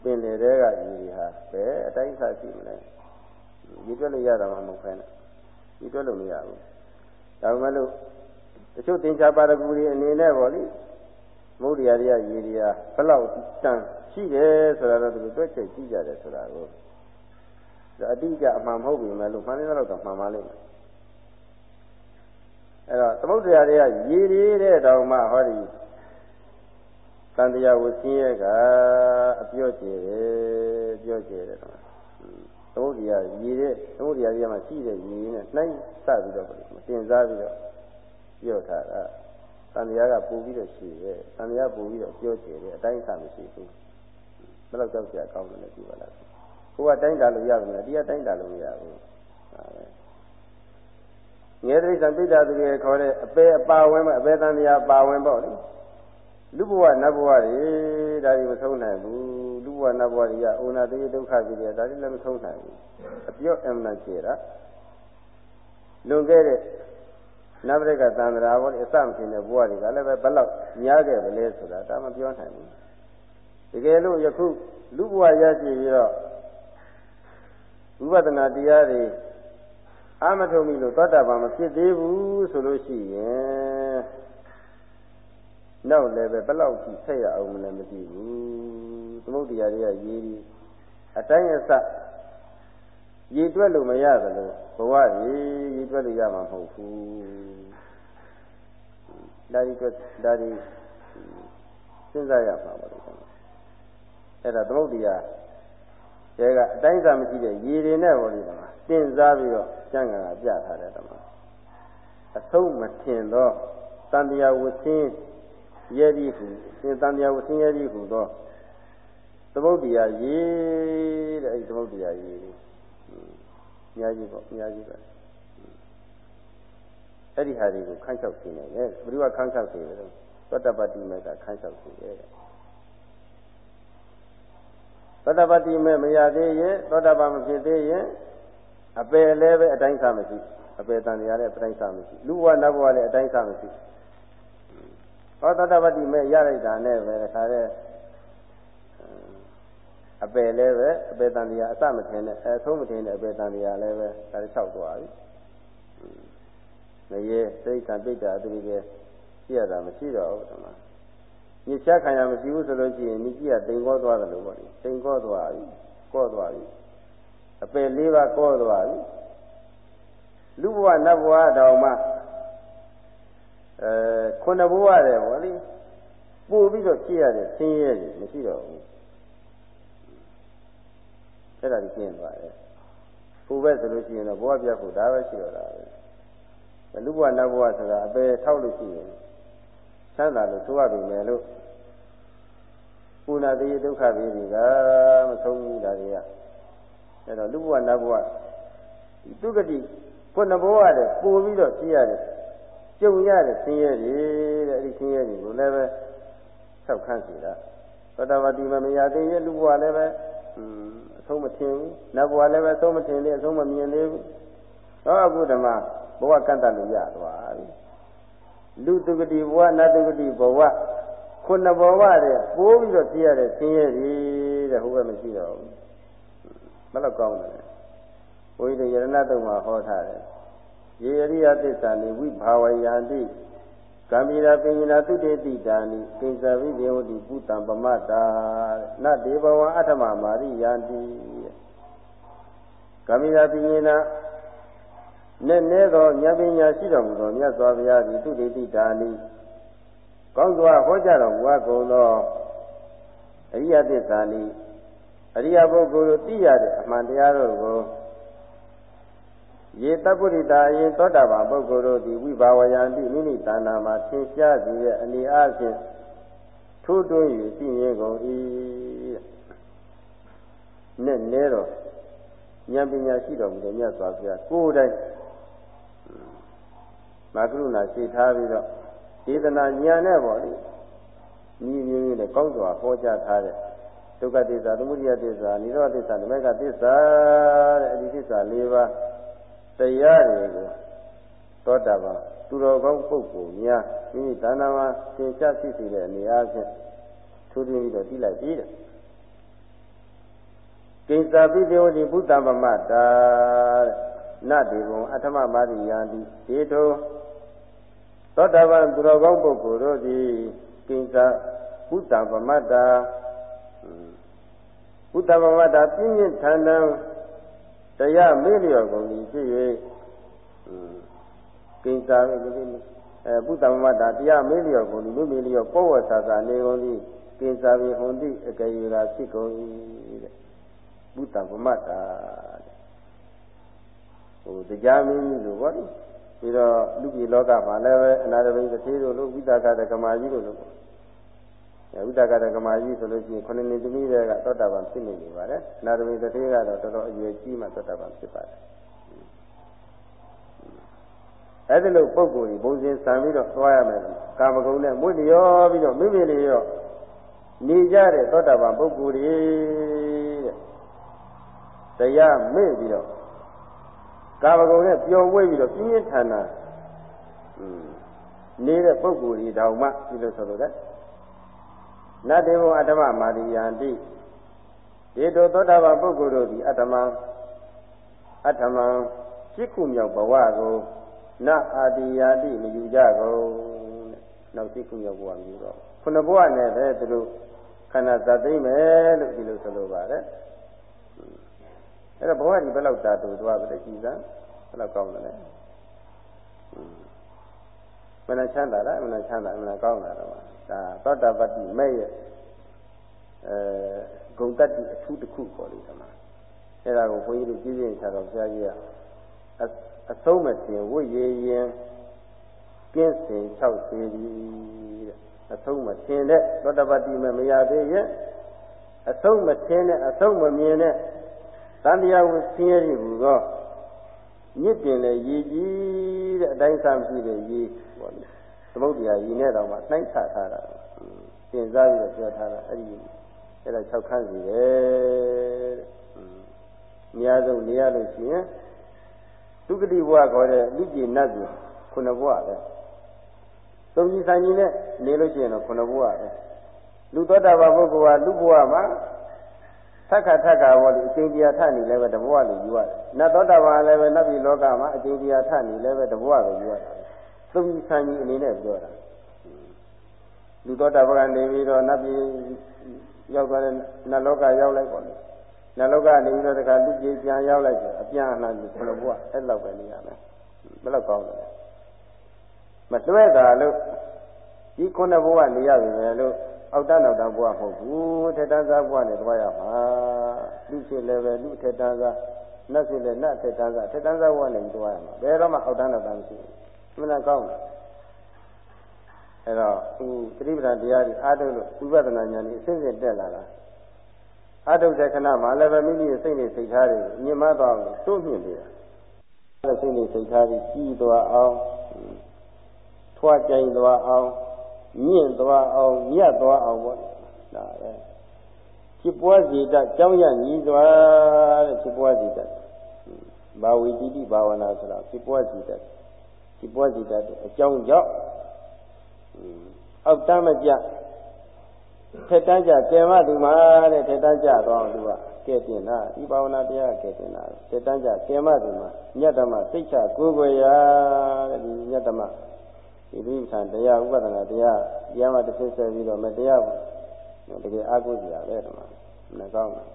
ပင်လေတဲ့ကယူတွေဟာဘယ်အတိုင်းအဆရှိမလဲယူတွက်လို့ရတာမှမဟုတ်ခဲနဲ့ယူတွက်လို့မရဘူးဒါပေမဲ့လို့တချို့သင်္ချာပါရဂူတွေအနေနဲ့ပေါ့လေ မုဒ္ဒရာတွေကရေတွေကဘလောက်တန်ရှိတယ်ဆိုတာတော့သူတို့တွက်ချက်ကြည့်ကြတယ်ဆိုတာကိုဒါအတိအကျအမှန်မဟုတ်ပြီမဲ့လို့မှန်တယ်တော့မှန်ပါလိမ့်မယ်အဲ့တော့သမုဒ္ဒရာတွေကရေတွေတဲ့တောင်မှဟောဒီတန်တရားကိုဆင်းရဲကအပြော့ကျယ်တယ်ပြော့ကျယ်တယ်တော့သမုဒ္ဒရာရေတဲ့သမုဒ္ဒရာတွေကမှရှိတဲ့ရေနဲ့နှိုင်းစပြီးတော့တင်စားပြီးတော့ပြော့ထားတာ တန်တရားကပူပြီးတော့ရှိတယ်တန်တရားပူပြီးတော့ပြော့ကျယ်တယ်အတိုင်းအဆမရှိဘူးဘယ်လောက်ကြောက်ကြကောင်းတယ်လဲဒီပါလားကိုကတိုင်းတာလို့ရတယ်တရားတိုင်းတာလို့မရဘူးဟာပဲငယ်တိရစ္ဆာန်ပိဋ္ဌာသူတွေခေါ်တဲ့အပေအပါဝင်အပေတန်တရားပါဝင်ပေါ့လေလူဘဝနတ်ဘဝတွေဒါတွေမဆုံးနိုင်ဘူးလူဘဝနတ်ဘဝတွေကအိုနာတေဒုက္ခကြီးတွေဒါတွေလည်းမဆုံးနိုင်ဘူးအပြော့အမှန်ကျေတာလွန်ခဲ့တဲ့ နဗရကသံဃာဘောတွေအစမဖြစ်တဲ့ဘဝတွေကလည်းပဲဘလောက်များခဲ့ပါလဲဆိုတာဒါမပြောနိုင်ဘူးတကယ်လို့ယခုလူဘဝရရှိပြီးတော့ဝိပဿနာတရားတွေအာမထုံပြီလို့သောတာပန်မဖြစ်သေးဘူးဆိုလို့ရှိရင်နောက်လည်းပဲဘယ်လောက်ထိဆက်ရအောင်မလဲမသိဘူးသမုဒ္ဒရာတွေကရေးပြီးအတိုင်းအစ ရည်တွက်လို့မရသလိုဘဝကြီးရည်တွက်လို့ရမှာမဟုတ်ဘူးဒါဒီတွက်ဒါဒီစဉ်းစားရမှာပါလို့အဲ့ဒါသမုဒ္ဒရာတဲကအတိုင်းစာမရှိတဲ့ရည်တွေနဲ့ဟောလို့မှာတင်စားပြီးတော့ကျမ်းဂန်ကပြထားတဲ့တမအဆုံးမထင်သောတန်တရားဝဆင်းရဲဒီဟုသင်တန်တရားဝဆင်းရဲဒီဟုသောသမုဒ္ဒရာရေးတဲ့အဲဒီသမုဒ္ဒရာရေး အများကြီးပေါ့အများကြီးပဲအဲ့ဒီဟာတွေကိုခန်းချောက်ရှင်းနေတယ်ဘယ်သူကခန်းချောက်ရှင်းလဲသောတပတ္တိမေကခန်းချောက်ရှင်းတယ်သောတပတ္တိမေမရသေးရင်သောတပန်မဖြစ်သေးရင်အပယ်လည်းပဲအတိုင်းစားမရှိအပယ်တန်တရားလည်းအတိုင်းစားမရှိလူဘဝနတ်ဘဝလည်းအတိုင်းစားမရှိဟောသတ္တပတ္တိမဲ့ရလိုက်တာနဲ့ပဲခါတဲ့ အပယ်လည်းပဲအပယ်တန်တရားအစမထင်နဲ့အဆုံးမထင်တဲ့အပယ်တန်တရားလည်းပဲဒါလျှောက်သွားပြီမရေစိတ်ခံပိဋ္ဌာအတူတူပဲရှိရတာမရှိတော့ဘူးဓမ္မညစ်ချခံရမရှိဘူးဆိုလို့ရှိရင်ညစ်ကြီးကတိမ်ကောသွားတယ်လို့ပေါ့လေတိမ်ကောသွားပြီကောသွားပြီအပယ်လေးပါးကောသွားပြီလူဘဝနတ်ဘဝတောင်မှအဲခုနဘဝတဲ့ဗောလေပို့ပြီးတော့ကြည့်ရတဲ့ဆင်းရဲတွေမရှိတော့ဘူး အဲ့ဒါကြီးကျင်းသွားတယ်ပို့ပဲဆိုလို့ရှိရင်တော့ဘဝပြတ်ဖို့ဒါပဲရှိတော့တာပဲလူဘဝနတ်ဘဝဆိုတာအပယ်ထောက်လို့ရှိရင်ချမ်းသာလို့ဆိုရပြီမယ်လို့ကုဏတိဒုက္ခတွေတွေကမဆုံးဘူးဒါတွေကအဲ့တော့လူဘဝနတ်ဘဝသူကတိခုနဘဝတဲ့ပို့ပြီးတော့ကြည့်ရတယ်ကြုံရတဲ့ဆင်းရဲတွေတဲ့အဲ့ဒီဆင်းရဲတွေကိုလည်းပဲဆောက်ခန့်စီတာသောတာပတိမမရသေးရဲ့လူဘဝလည်းပဲအ ဆုံးမထင်ဘူးနတ်ဘဝလည်းပဲအဆုံးမထင်သေးအဆုံးမမြင်သေးဘူးဟောအခုဓမ္မဘဝကန့်တတ်လို့ရသွားပြီလူတုဂတိဘဝနတ်တုဂတိဘဝခုနဘဝတဲ့ပိုးပြီးတော့ကြည့်ရတဲ့ဆင်းရဲတွေတဲ့ဟိုဘက်မရှိတော့ဘူးဘယ်တော့ကောင်းတယ်ဘုရားယရဏတုံမှာဟောထားတယ်ယေရိယသစ္စာနိဝိဘာဝယန္တိ ကံမိရာပင်ညာသုတေတိတာနိကိစ္စဝိဇေဝတိပုတ္တံပမတ္တာနတေဘဝအထမမာရိယန္တိကံမိရာပင်ညာနဲ့နဲသောဉာဏ်ပညာရှိတော်မူသောမြတ်စွာဘုရားသည်သုတေတိတာနိကောင်းစွာဟောကြားတော်မူအပ်ကုန်သောအရိယသစ္စာနိအရိယပုဂ္ဂိုလ်တို့သိရတဲ့အမှန်တရားတို့ကို ယေတပုရိတာအရင်သောတာပန်ပုဂ္ဂိုလ်တို့သည်ဝိဘာဝယံတိမိမိတဏ္ဍာမှာသင်ရှားစေတဲ့အနေအားဖြင့်ထိုးတွင်း၍သိမြင်ကုန်၏နဲ့နဲတော့ဉာဏ်ပညာရှိတော်မူတဲ့မြတ်စွာဘုရားကိုယ်တိုင်မကရုဏာရှိထားပြီးတော့ဒေသနာဉာဏ်နဲ့ပေါ့လေညီမျိုးမျိုးနဲ့ကောင်းစွာဟောကြားထားတဲ့ဒုက္ခသစ္စာသမုဒယသစ္စာនិရောဓသစ္စာဓမ္မကသစ္စာတဲ့အဒီသစ္စာ၄ပါး တရားတွေကိုသောတာပန်သူတော်ကောင်းပုဂ္ဂိုလ်များမိမိတဏ္ဍာမှာသင်္ချဖြစ်စေတဲ့အနေအားဖြင့်ထိုးထွင်းပြီးတော့သိလိုက်ပြီတဲ့ကိစ္စပိတေဝတိဘုဒ္ဓမမတာတဲ့နတေဘုံအထမမာရိယံတိဒေတောသောတာပန်သူတော်ကောင်းပုဂ္ဂိုလ်တို့သည်ကိစ္စဘုဒ္ဓဗမတ္တာဘုဒ္ဓဗမတ္တာပြင်းပြင်းထန်ထန် တရားမေ့လျော်ကုန်ပြီဖြစ်၍ကိစ္စအဲဘုဒ္ဓဗမတ္တာတရားမေ့လျော်ကုန်ပြီမေ့မေ့လျော်ပောဝဆာသာနေကုန်ပြီကိစ္စဝိဟွန်တိအကရေရာဖြစ်ကုန်၏တဲ့ဘုဒ္ဓဗမတ္တာဟိုတရားမင်းကြီးလိုပေါ့ပြီးတော့လူပြည်လောကမှာလည်းပဲအနာရဘိသတိတို့လို့ဝိသကတကမာကြီးတို့လို့ ဝိသကတကမာကြီးဆိုလို့ရှိရင်ခုနှစ်နှစ်သမီးတွေကသောတာပန်ဖြစ်နေနေပါတယ်အနာရဘိသတိကတော့တော်တော်အရွယ်ကြီးမှသောတာပန်ဖြစ်ပါတယ်အဲ့ဒီလိုပုံကိုယ်ကြီးဘုံစင်ဆံပြီးတော့သွားရမယ်ကာမဂုဏ်နဲ့မွေ့လျောပြီးတော့မိမိလျောနေကြတဲ့သောတာပန်ပုဂ္ဂိုလ်တွေတဲ့တရားမေ့ပြီးတော့ကာမဂုဏ်နဲ့ပျော်မွေ့ပြီးတော့ပြင်းပြင်းထန်ထန်နေတဲ့ပုဂ္ဂိုလ်ကြီးတောင်မှဒီလိုဆိုလို့တဲ့ နတ္တေဘုအတ္တမမာရိယံတိဧတောသောတာပန်ပုဂ္ဂိုလ်တို့သည်အတ္တမအတ္တမရှိခုမြောက်ဘဝကိုနအာတိယာတိမယူကြကုန်တဲ့နောက်ရှိခုမြောက်ဘဝမျိုးတော့ခုနဘဝနဲ့ပဲသူတို့ခန္ဓာသတ်သိမ့်မယ်လို့ဒီလိုဆိုလိုပါတယ်အဲ့တော့ဘဝဒီဘယ်လောက်တာတူသွားပြီလဲကြည်စမ်းဘယ်လောက်ကောင်းတယ်လဲ မနချမ်းသာလားမနချမ်းသာမနကောင်းတာတော့ဒါသောတာပတ္တိမဲ့ရဲ့အဲဂုံတတ္တိအထူးတစ်ခုပေါ်လိမ့်တယ်မှာအဲ့ဒါကိုဘုန်းကြီးတို့ကြည့်ရင်ခြားတော့ဘုရားကြီးကအဆုံးမတင်ဝိရရင်ကင်းစင်၆စီတဲ့အဆုံးမတင်တဲ့သောတာပတ္တိမဲ့မရသေးရဲ့အဆုံးမတင်တဲ့အဆုံးမမြင်တဲ့တန်တရားကိုဆင်းရဲပြီကောမြစ်တင်လေရည်ကြီးတဲ့အတိုင်းစားမရှိတဲ့ရည်ပေါ့လေ သမုဒ္ဒရာရည်နဲ့တော့မှနှိုင်းချထားတာသင်စားပြီးတော့ပြောထားတာအဲ့ဒီအဲ့ဒါ၆ခန်းစီတယ်တဲ့အများဆုံးနေရလို့ရှိရင်ဒုက္ခတိဘဝခေါ်တဲ့လူကြည်နတ်ကြီးခုနဘဝပဲသုံးကြီးဆိုင်ကြီးနဲ့နေလို့ရှိရင်တော့ခုနဘဝပဲလူသောတာပန်ပုဂ္ဂိုလ်ကလူဘဝမှာသက္ခထက္ခဘောဒီအကျင့်တရားထနေလည်းပဲတဘဝလိုယူရတယ်။နတ်သောတာပန်လည်းပဲနတ်ပြည်လောကမှာအကျင့်တရားထနေလည်းပဲတဘဝလိုယူရတယ်။ သုံးကြီးဆန်းကြီးအနေနဲ့ပြောတာ။လူသောတာပန်ကနေပြီးတော့နတ်ပြည်ရောက်သွားတဲ့နတ်လောကရောက်လိုက်ပါလေ။နတ်လောကနေပြီးတော့တခါလူကြီးပြန်ရောက်လိုက်ဆိုအပြန်အလှန်ဒီခုနဘဝအဲ့လောက်ပဲနေရမယ်။ဘယ်လောက်ကောင်းလဲ။မတွဲတာလို့ဒီခုနဘဝနေရပြီပဲလို့အောက်တန်းနောက်တန်းဘဝမဟုတ်ဘူးထက်တန်းစားဘဝနဲ့သွားရမှာလူဖြစ်လည်းပဲလူထက်တန်းစားနတ်ဖြစ်လည်းနတ်ထက်တန်းစားထက်တန်းစားဘဝနဲ့သွားရမှာဘယ်တော့မှအောက်တန်းနောက်တန်းမရှိဘူး မနာကောင်းတယ်အဲ့တော့သူသတိပ္ပံတရားတွေအားထုတ်လို့ဝိပဿနာဉာဏ်ကြီးအစဉ်စဉ်တက်လာတာအားထုတ်တဲ့ခဏမှာလည်းပဲမိမိရဲ့စိတ်နဲ့စိတ်ထားတွေညင်မသွားအောင်တိုးမြင့်နေတာအဲ့စိတ်နဲ့စိတ်ထားတွေကြီးသွားအောင်ထွားကြိုင်သွားအောင်မြင့်သွားအောင်မြတ်သွားအောင်ပေါ့ဒါပဲဖြစ်ပွားစေတတ်ကြောင်းရညီးသွားတဲ့ဖြစ်ပွားစေတတ်ဘာဝိတိတိဘာဝနာဆိုတာဖြစ်ပွားစေတ တ်ဖြစ်ပွားစေတတ်အကြောင်းကြောင့်အောက်တမ်းမကြထက်တန်းကြကဲမသူမှာတဲ့ထက်တန်းကြတော့သူကကဲတင်တာဒီဘာဝနာတရားကဲတင်တာထက်တန်းကြကဲမသူမှာညတ္တမစိတ်ချကိုယ်ွယ်ရာတဲ့ဒီညတ္တမဒီတိပ္ပံတရားဥပဒနာတရားတရားမှတစ်ဖြစ်ဆက်ပြီးတော့မတရားဘူးတကယ်အာကိုကြရပဲဓမ္မမကောင်းဘူး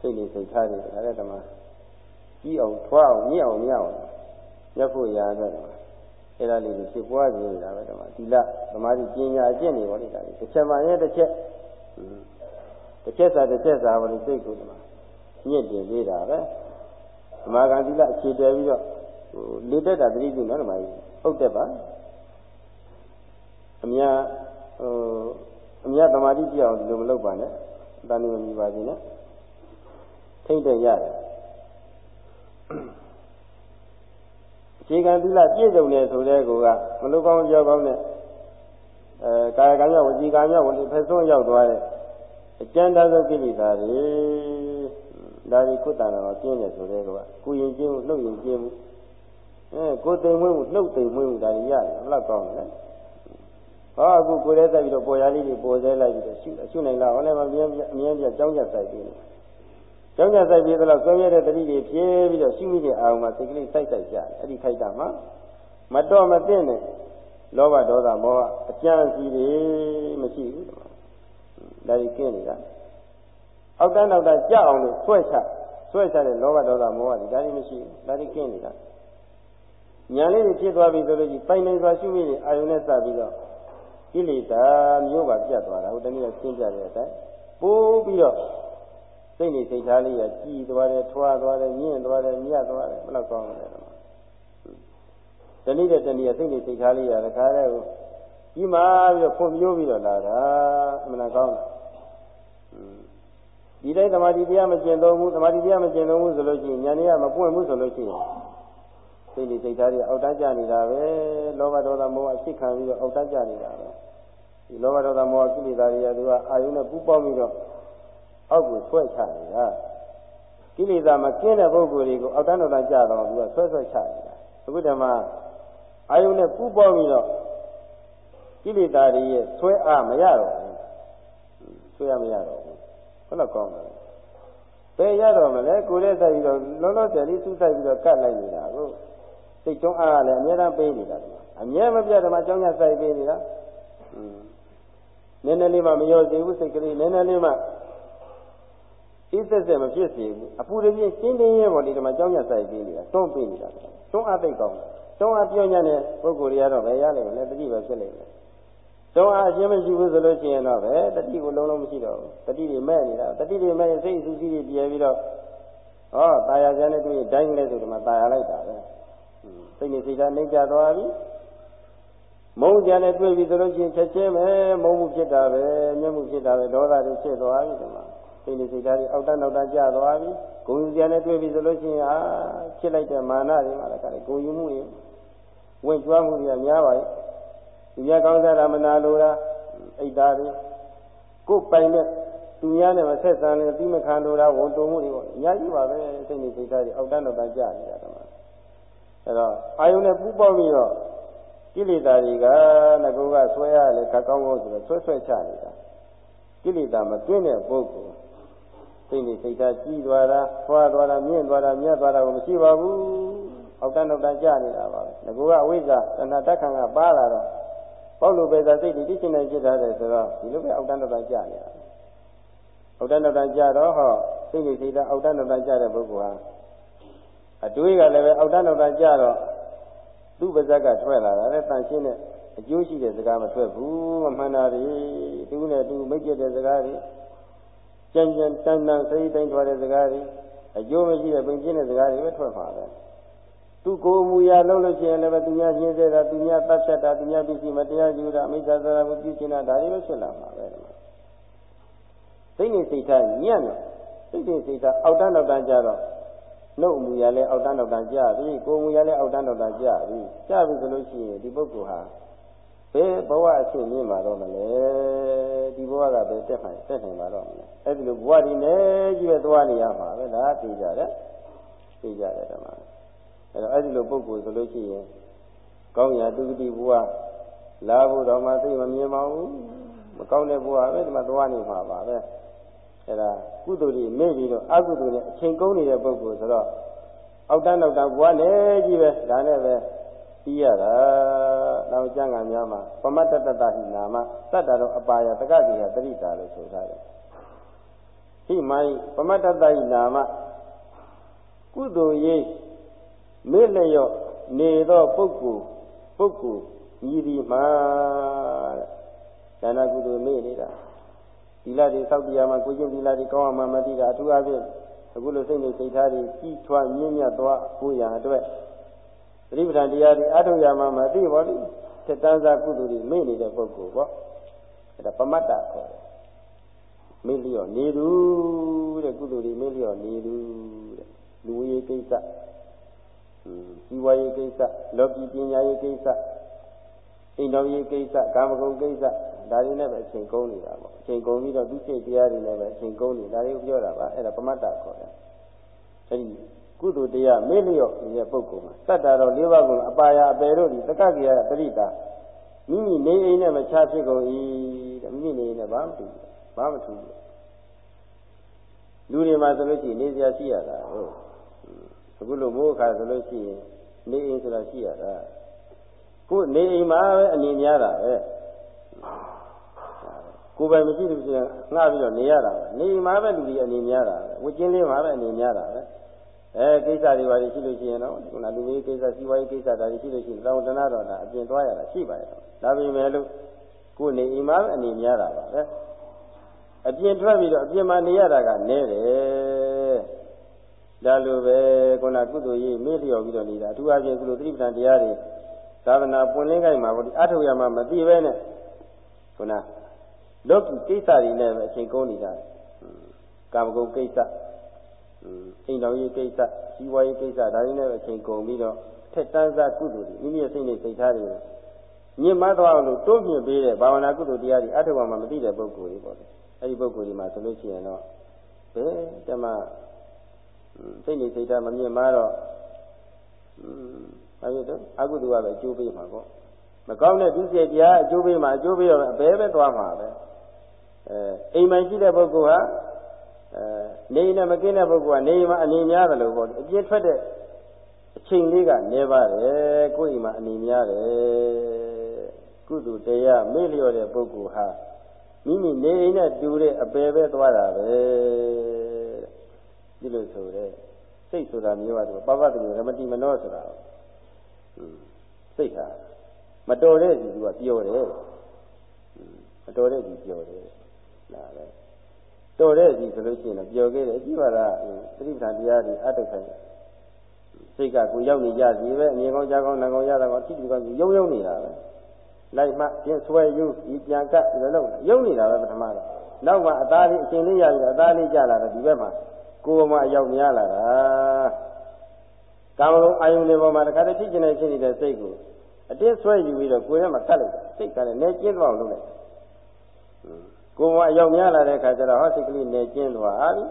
စိတ်လေးစိတ်ထားတယ်ဒါလည်းဓမ္မကြီးအောင်ထွားအောင်မြင့်အောင်မြတ်အောင် ရက်ဖို့ရတဲ့ဓမ္မအဲ့ဒါလေးကိုဖြစ်ပွားကြနေတာပဲဓမ္မသီလသမာဓိပညာအကျင့်တွေဟောနေတာတစ်ချက်မှရဲ့တစ်ချက်တစ်ချက်စာတစ်ချက်စာဟောလို့စိတ်ကိုဓမ္မညစ်တင်သေးတာပဲဓမ္မကံသီလအခြေတည်ပြီးတော့ဟိုလေတက်တာတတိပြုနော်ဓမ္မကြီးဟုတ်တယ်ပါအများဟိုအများသမာဓိပြအောင်ဒီလိုမလုပ်ပါနဲ့အတန်နေမမြပါစေနဲ့ထိမ့်တဲ့ရတယ် အခြေခံသီလပြည့်စုံတယ်ဆိုတဲ့ကောကမလုကောင်းကြောက်ကောင်းနဲ့အဲကာယကံရဝစီကံရဝလိဖက်ဆုံးရောက်သွားတဲ့အကျဉ်းသားသောကိလေသာတွေဒါဒီကုသနာမှာကျင်းတယ်ဆိုတဲ့ကောကကိုရင်ကျင်းမှုနှုတ်ရင်ကျင်းမှုအဲကိုသိမ်မွေးမှုနှုတ်သိမ်မွေးမှုဒါတွေရတယ်ဘယ်လောက်ကောင်းလဲဟောအခုကိုယ်ရဲတက်ပြီးတော့ပေါ်ရလေးတွေပေါ်သေးလိုက်ပြီးတော့ရှုရှုနိုင်လားဟောလည်းမမြင်အမြင်ပြကြောင်းကြဆိုင်ပြီးနေ ကြောင်းကြဆိုင်ပြီးတော့ဆွေးရတဲ့တတိတွေဖြည်းပြီးတော့ရှုမိတဲ့အာရုံမှာစိတ်ကလေးစိုက်စိုက်ကြတယ်အဲ့ဒီခိုက်တာမှာမတော်မသိနဲ့လောဘဒေါသမောဟအကြံစီတွေမရှိဘူးဒါကြီးကျင်းနေတာအောက်တန်းနောက်တန်းကြအောင်လို့ဆွဲချဆွဲချတဲ့လောဘဒေါသမောဟဒီဒါကြီးမရှိဘူးဒါကြီးကျင်းနေတာညာလေးတွေဖြစ်သွားပြီဆိုလို့ရှိရင်ပိုင်နိုင်စွာရှုမိတဲ့အာယုန်နဲ့စပြီးတော့ကိလေသာမျိုးပါပြတ်သွားတာဟိုတနည်းရှင်းပြတဲ့အတိုင်းပိုးပြီးတော့ စိတ်နေစိတ်ထားလေးကကြည်သွားတယ်ထွားသွားတယ်ညင့်သွားတယ်မြတ်သွားတယ်ဘယ်လောက်ကောင်းလဲတော့တနည်းတဲ့တနည်းစိတ်နေစိတ်ထားလေးရတခါတည်းကိုကြီးမာပြီးတော့ဖွံ့ဖြိုးပြီးတော့လာတာအမှန်ကောင်းတယ်ဒီတိုင်းသမာဓိတရားမကျင့်သုံးဘူးသမာဓိတရားမကျင့်သုံးဘူးဆိုလို့ရှိရင်ဉာဏ်ရမပွင့်ဘူးဆိုလို့ရှိရင်စိတ်တွေစိတ်သားတွေအောက်တန်းကြနေတာပဲလောဘဒေါသမောဟအဖြစ်ခံပြီးတော့အောက်တန်းကြနေတာပဲဒီလောဘဒေါသမောဟကိလေသာတွေကသူကအာယုနဲ့ပူးပေါင်းပြီးတော့ အောက်ကိုဆွဲချနေတာကိလေသာမကင်းတဲ့ပုဂ္ဂိုလ်တွေကိုအောက်တန်းတော်တန်းကြတော့သူကဆွဲဆွဲချနေတာအခုတည်းမှာအာယုနဲ့ပူးပေါင်းပြီးတော့ကိလေသာတွေရဲ့ဆွဲအားမရတော့ဘူးဆွဲအားမရတော့ဘူးဘယ်တော့ကောင်းတယ်ဘယ်ရတော့မလဲကိုယ်နဲ့တိုက်ပြီးတော့လုံးလုံးတယ်လေးသူ့တိုက်ပြီးတော့ကတ်လိုက်နေတာကိုစိတ်တွန်းအားကလည်းအများအားပေးနေတာဒီမှာအများမပြတ်ဓမ္မအကြောင်းညာစိုက်ပေးနေတာอืมနည်းနည်းလေးမှမရောစေဘူးစိတ်ကလေးနည်းနည်းလေးမှ ဣသက်သက်မဖြစ်စေဘူးအပူတပြင်းရှင်းတင်းရဲပေါ်ဒီဓမ္မအကြောင်းညာစိုက်ပေးနေတာတွန်းပေးနေတာတွန်းအားသိကောင်းတွန်းအားပြောညံ့တဲ့ပုဂ္ဂိုလ်တွေကတော့ဘယ်ရလိမ့်မလဲတတိပဲဖြစ်လိမ့်မယ်တွန်းအားအရှင်းမရှိဘူးဆိုလို့ရှိရင်တော့ပဲတတိကိုလုံးလုံးမရှိတော့ဘူးတတိတွေမဲ့နေတာတတိတွေမဲ့ရင်စိတ်အစူးစီးတွေပြဲပြီးတော့ဟောตายာကျန်တဲ့တွေ့ရင်ဒိုင်းလဲဆိုဒီမှာตายာလိုက်တာပဲစိတ်နေစိတ်ဓာတ်နှိမ့်ကြသွားပြီမုန်းကြနဲ့တွေ့ပြီဆိုလို့ရှိရင်ချက်ချင်းပဲမုန်းမှုဖြစ်တာပဲမျက်မှုဖြစ်တာပဲဒေါသတွေဖြစ်သွားပြီဒီမှာ စိတ်နေစိတ်ဓာတ်တွေအောက်တန်းနောက်တန်းကျသွားပြီဂုံယူကြနဲ့တွေ့ပြီဆိုလို့ရှိရင်အာဖြစ်လိုက်တဲ့မာနတွေမှာလည်းခါတယ်ဂုံယူမှုတွေဝင်ကြွားမှုတွေကများပါရဲ့ဒီများကောင်းစားတာမနာလိုတာအိတ်သားတွေကိုယ်ပိုင်တဲ့သူများနဲ့မဆက်ဆံနေပြီးမခံလိုတာဝန်တုံမှုတွေပေါ့အများကြီးပါပဲစိတ်နေစိတ်ဓာတ်တွေအောက်တန်းနောက်တန်းကျနေတာတော့အဲ့တော့အာယုန်နဲ့ပူးပေါင်းပြီးတော့ကိလေသာတွေကငကောကဆွဲရလေခက်ကောင်းကောင်းဆိုတော့ဆွဲဆွဲချနေတာကိလေသာမတွင်းတဲ့ပုဂ္ဂိုလ် စိတ်နေစိတ်ဓာတ်ကြီးသွားတာဖွာသွားတာမြင့်သွားတာမြတ်သွားတာကိုမရှိပါဘူးအောက်တန်းနောက်တန်းကျနေတာပါပဲငကောကအဝိဇ္ဇာတဏှာတက်ခံကပါလာတော့ပေါက်လို့ပဲသာစိတ်ဒီသိချင်းနေဖြစ်တာတယ်ဆိုတော့ဒီလိုပဲအောက်တန်းနောက်တန်းကျနေတာအောက်တန်းနောက်တန်းကျတော့ဟောစိတ်နေစိတ်ဓာတ်အောက်တန်းနောက်တန်းကျတဲ့ပုဂ္ဂိုလ်ဟာအတွေးကလည်းပဲအောက်တန်းနောက်တန်းကြတော့သူ့ပါဇက်ကထွက်လာတာလည်းတန်ရှင်းတဲ့အကျိုးရှိတဲ့စကားမထွက်ဘူးမမှန်တာတွေသူနဲ့သူမိတ်ကျတဲ့စကားတွေ ကြံကြံတန်တန်စိတ်တိုင်းထွက်တဲ့စကားတွေအကျိုးမရှိတဲ့ပင်ကျင်းတဲ့စကားတွေပဲထွက်မှာပဲသူကိုယ်မူရာလုံးလို့ရှိရင်လည်းသူများရှင်းစေတာသူများတပ်ဖြတ်တာသူများပစ္စည်းမတရားယူတာအမိစ္ဆာသရာမှုပြုချင်တာဒါတွေပဲဖြစ်လာမှာပဲစိတ်နဲ့စိတ်ထားညံ့တော့စိတ်နဲ့စိတ်ထားအောက်တန်းနောက်တန်းကြတော့နှုတ်မူရလဲအောက်တန်းတော့တန်းကြပြီကိုယ်မူရလဲအောက်တန်းတော့တန်းကြပြီကြပြီဆိုလို့ရှိရင်ဒီပုဂ္ဂိုလ်ဟာဘယ်ဘဝအဖြစ်မြင်မှာတော့မလဲဒီ ဘဝကဘယ်တက်နိုင်တက်နိုင်မှာတော့မလဲအဲ့ဒီလိုဘဝဒီနဲ့ကြီးပဲသွားနေရမှာပဲဒါသိကြတယ်သိကြတယ်ဓမ္မအဲ့တော့အဲ့ဒီလိုပုဂ္ဂိုလ်ဆိုလို့ရှိရင်ကောင်းရာဒုက္တိဘဝလာဖို့တော့မှသိမမြင်ပါဘူးမကောင်းတဲ့ဘဝပဲဒီမှာသွားနေမှာပါပဲအဲ့ဒါကုသိုလ်တွေမေ့ပြီးတော့အကုသိုလ်နဲ့အချိန်ကုန်နေတဲ့ပုဂ္ဂိုလ်ဆိုတော့အောက်တန်းနောက်တန်းဘွားနဲ့ကြီးပဲဒါနဲ့ပဲပြီးရတာ တောင်ကျမ်းဂန်များမှာပမတ္တတတဟိနာမတတ္တရောအပါယတကကိယတရိတာလို့ဆိုထားတယ်ဟိမိုင်းပမတ္တတဟိနာမကုသိုလ်ရေးမေ့လျော့နေသောပုဂ္ဂိုလ်ပုဂ္ဂိုလ်ဤဒီမှာတဲ့ဒါနကုသိုလ်မေ့နေတာသီလတွေစောက်တရားမှာကိုကျင့်သီလတွေကောင်းအောင်မှမသိတာအထူးအဖြင့်အခုလိုစိတ်နဲ့စိတ်ထားတွေကြီးထွားမြင့်မြတ်သွားကိုရအတွက်သ တိပဋ္ဌာန်တရားတွေအထုရမှာမသိပါဘူးစတန်းစားကုသိုလ်တွေမေ့နေတဲ့ပုဂ္ဂိုလ်ပေါ့အဲ့ဒါပမတ္တခေါ်တယ်မေ့လျော့နေသူတဲ့ကုသိုလ်တွေမေ့လျော့နေသူတဲ့လူဝေးကိစ္စစီဝါရေးကိစ္စလောကီပညာရေးကိစ္စအိမ်တော်ရေးကိစ္စကာမဂုဏ်ကိစ္စဒါတွေနဲ့ပဲအချိန်ကုန်နေတာပေါ့အချိန်ကုန်ပြီးတော့သူစိတ်တရားတွေနဲ့ပဲအချိန်ကုန်နေဒါတွေကိုပြောတာပါအဲ့ဒါပမတ္တခေါ်တယ်အဲ့ဒီ ကုသိုလ်တရားမေ့လျော့နေတဲ့ပုဂ္ဂိုလ်မှာတတ္တာတော်၄ပါးကအပါယအပေတို့ဒီတက္ကကိယပရိတာမိမိနေအိမ်နဲ့မချဖြစ်ကုန်၏တဲ့မိမိနေအိမ်နဲ့ဘာမှမတူဘူးဘာမှမထူးဘူးလူတွေမှာဆိုလို့ရှိရင်နေစရာရှိရတာဟုတ်အခုလိုမိုးခါဆိုလို့ရှိရင်နေအိမ်ဆိုတာရှိရတာကိုနေအိမ်မှာပဲအနေများတာပဲကိုယ်ပိုင်မရှိလို့ရှိရင်ငှပြီးတော့နေရတာပဲနေအိမ်မှာပဲလူတွေအနေများတာပဲဝကျင်းလေးမှာပဲအနေများတာပဲ အဲကိစ္စတွေပါရှိလို့ရှိရင်တော့ခုနလူကြီးကိစ္စစီးပွားရေးကိစ္စဒါတွေရှိလို့ရှိရင်တောင်းတနာတော်တာအပြင်သွားရတာရှိပါရဲ့ဒါပေမဲ့လို့ကိုယ်နေအိမ်မှာပဲအနေများတာပါပဲအပြင်ထွက်ပြီးတော့အပြင်မှာနေရတာကနဲတယ်ဒါလိုပဲခုနကုသိုလ်ရေးမေ့လျော်ပြီးတော့နေတာအထူးအပြင်ကုလိုသတိပဋ္ဌာန်တရားတွေသာသနာပွင့်လင်းကြိုင်မှာပေါ့ဒီအထုရမှာမသိပဲနဲ့ခုနလောကီကိစ္စတွေနဲ့ပဲအချိန်ကုန်နေတာကာမဂုဏ်ကိစ္စ အိမ်တော်ရေးကိစ္စစီးပွားရေးကိစ္စဒါတွေနဲ့ပဲအချိန်ကုန်ပြီးတော့ထက်တန်းစားကုသိုလ်တွေမိမိရဲ့စိတ်နဲ့စိတ်ထားတွေညင်မသွားအောင်လို့တိုးမြင့်ပေးတဲ့ဘာဝနာကုသိုလ်တရားတွေအထုရမှာမသိတဲ့ပုဂ္ဂိုလ်တွေပေါ့လေအဲ့ဒီပုဂ္ဂိုလ်တွေမှာဆိုလို့ရှိရင်တော့ဘယ်တမစိတ်နေစိတ်ထားမမြင်မှတော့ဘာဖြစ်တော့အကုသိုလ်ကပဲအကျိုးပေးမှာပေါ့မကောင်းတဲ့ဒုစရိုက်တရားအကျိုးပေးမှာအကျိုးပေးရမယ်အဘဲပဲသွားမှာပဲအဲအိမ်မှာရှိတဲ့ပုဂ္ဂိုလ်ဟာအဲ နေနဲ့မကင်းတဲ့ပုဂ္ဂိုလ်ကနေမှာအနေများတယ်လို့ပေါ့အပြင်းထွက်တဲ့အချိန်လေးကနေပါတယ်ကိုယ်အိမ်မှာအနေများတယ်ကုသိုလ်တရားမေ့လျော့တဲ့ပုဂ္ဂိုလ်ဟာမိမိနေအိမ်နဲ့တူတဲ့အပယ်ပဲသွားတာပဲဒီလိုဆိုတဲ့စိတ်ဆိုတာမျိုးကတော့ပပတ္တိရမတိမနောဆိုတာစိတ်ဟာမတော်တဲ့စီကပြောတယ်မတော်တဲ့စီပြောတယ်ဒါပဲ တော်တဲ့စီဆိုလို့ရှိရင်တော့ပြောခဲ့တယ်အကြည့်ပါလားသတိပဋ္ဌာန်တရားတွေအတုခိုင်းစိတ်ကကိုရောက်နေကြစီပဲအမြင်ကောင်းကြားကောင်းနာကောင်းရတာကောထိတိကောင်းရုံရုံနေတာပဲလိုက်မှပြင်းဆွဲယူဒီပြန်ကပ်ဒီလိုလုပ်ရုံနေတာပဲပထမတော့နောက်မှအသားလေးအချိန်လေးရပြီးအသားလေးကျလာတော့ဒီဘက်မှာကိုယ်ပေါ်မှာအရောက်များလာတာကာမဂုဏ်အာယုန်တွေပေါ်မှာတခါတည်းဖြစ်ကျင်နေဖြစ်နေတဲ့စိတ်ကိုအတင်းဆွဲယူပြီးတော့ကိုယ်ထဲမှာကတ်လိုက်တာစိတ်ကလည်းနေကျင်းသွားအောင်လုပ်လိုက် ကိုယ်မှာအရောက်များလာတဲ့အခါကျတော့ဟောစိတ်ကလေးနေကျင်းသွားပြီ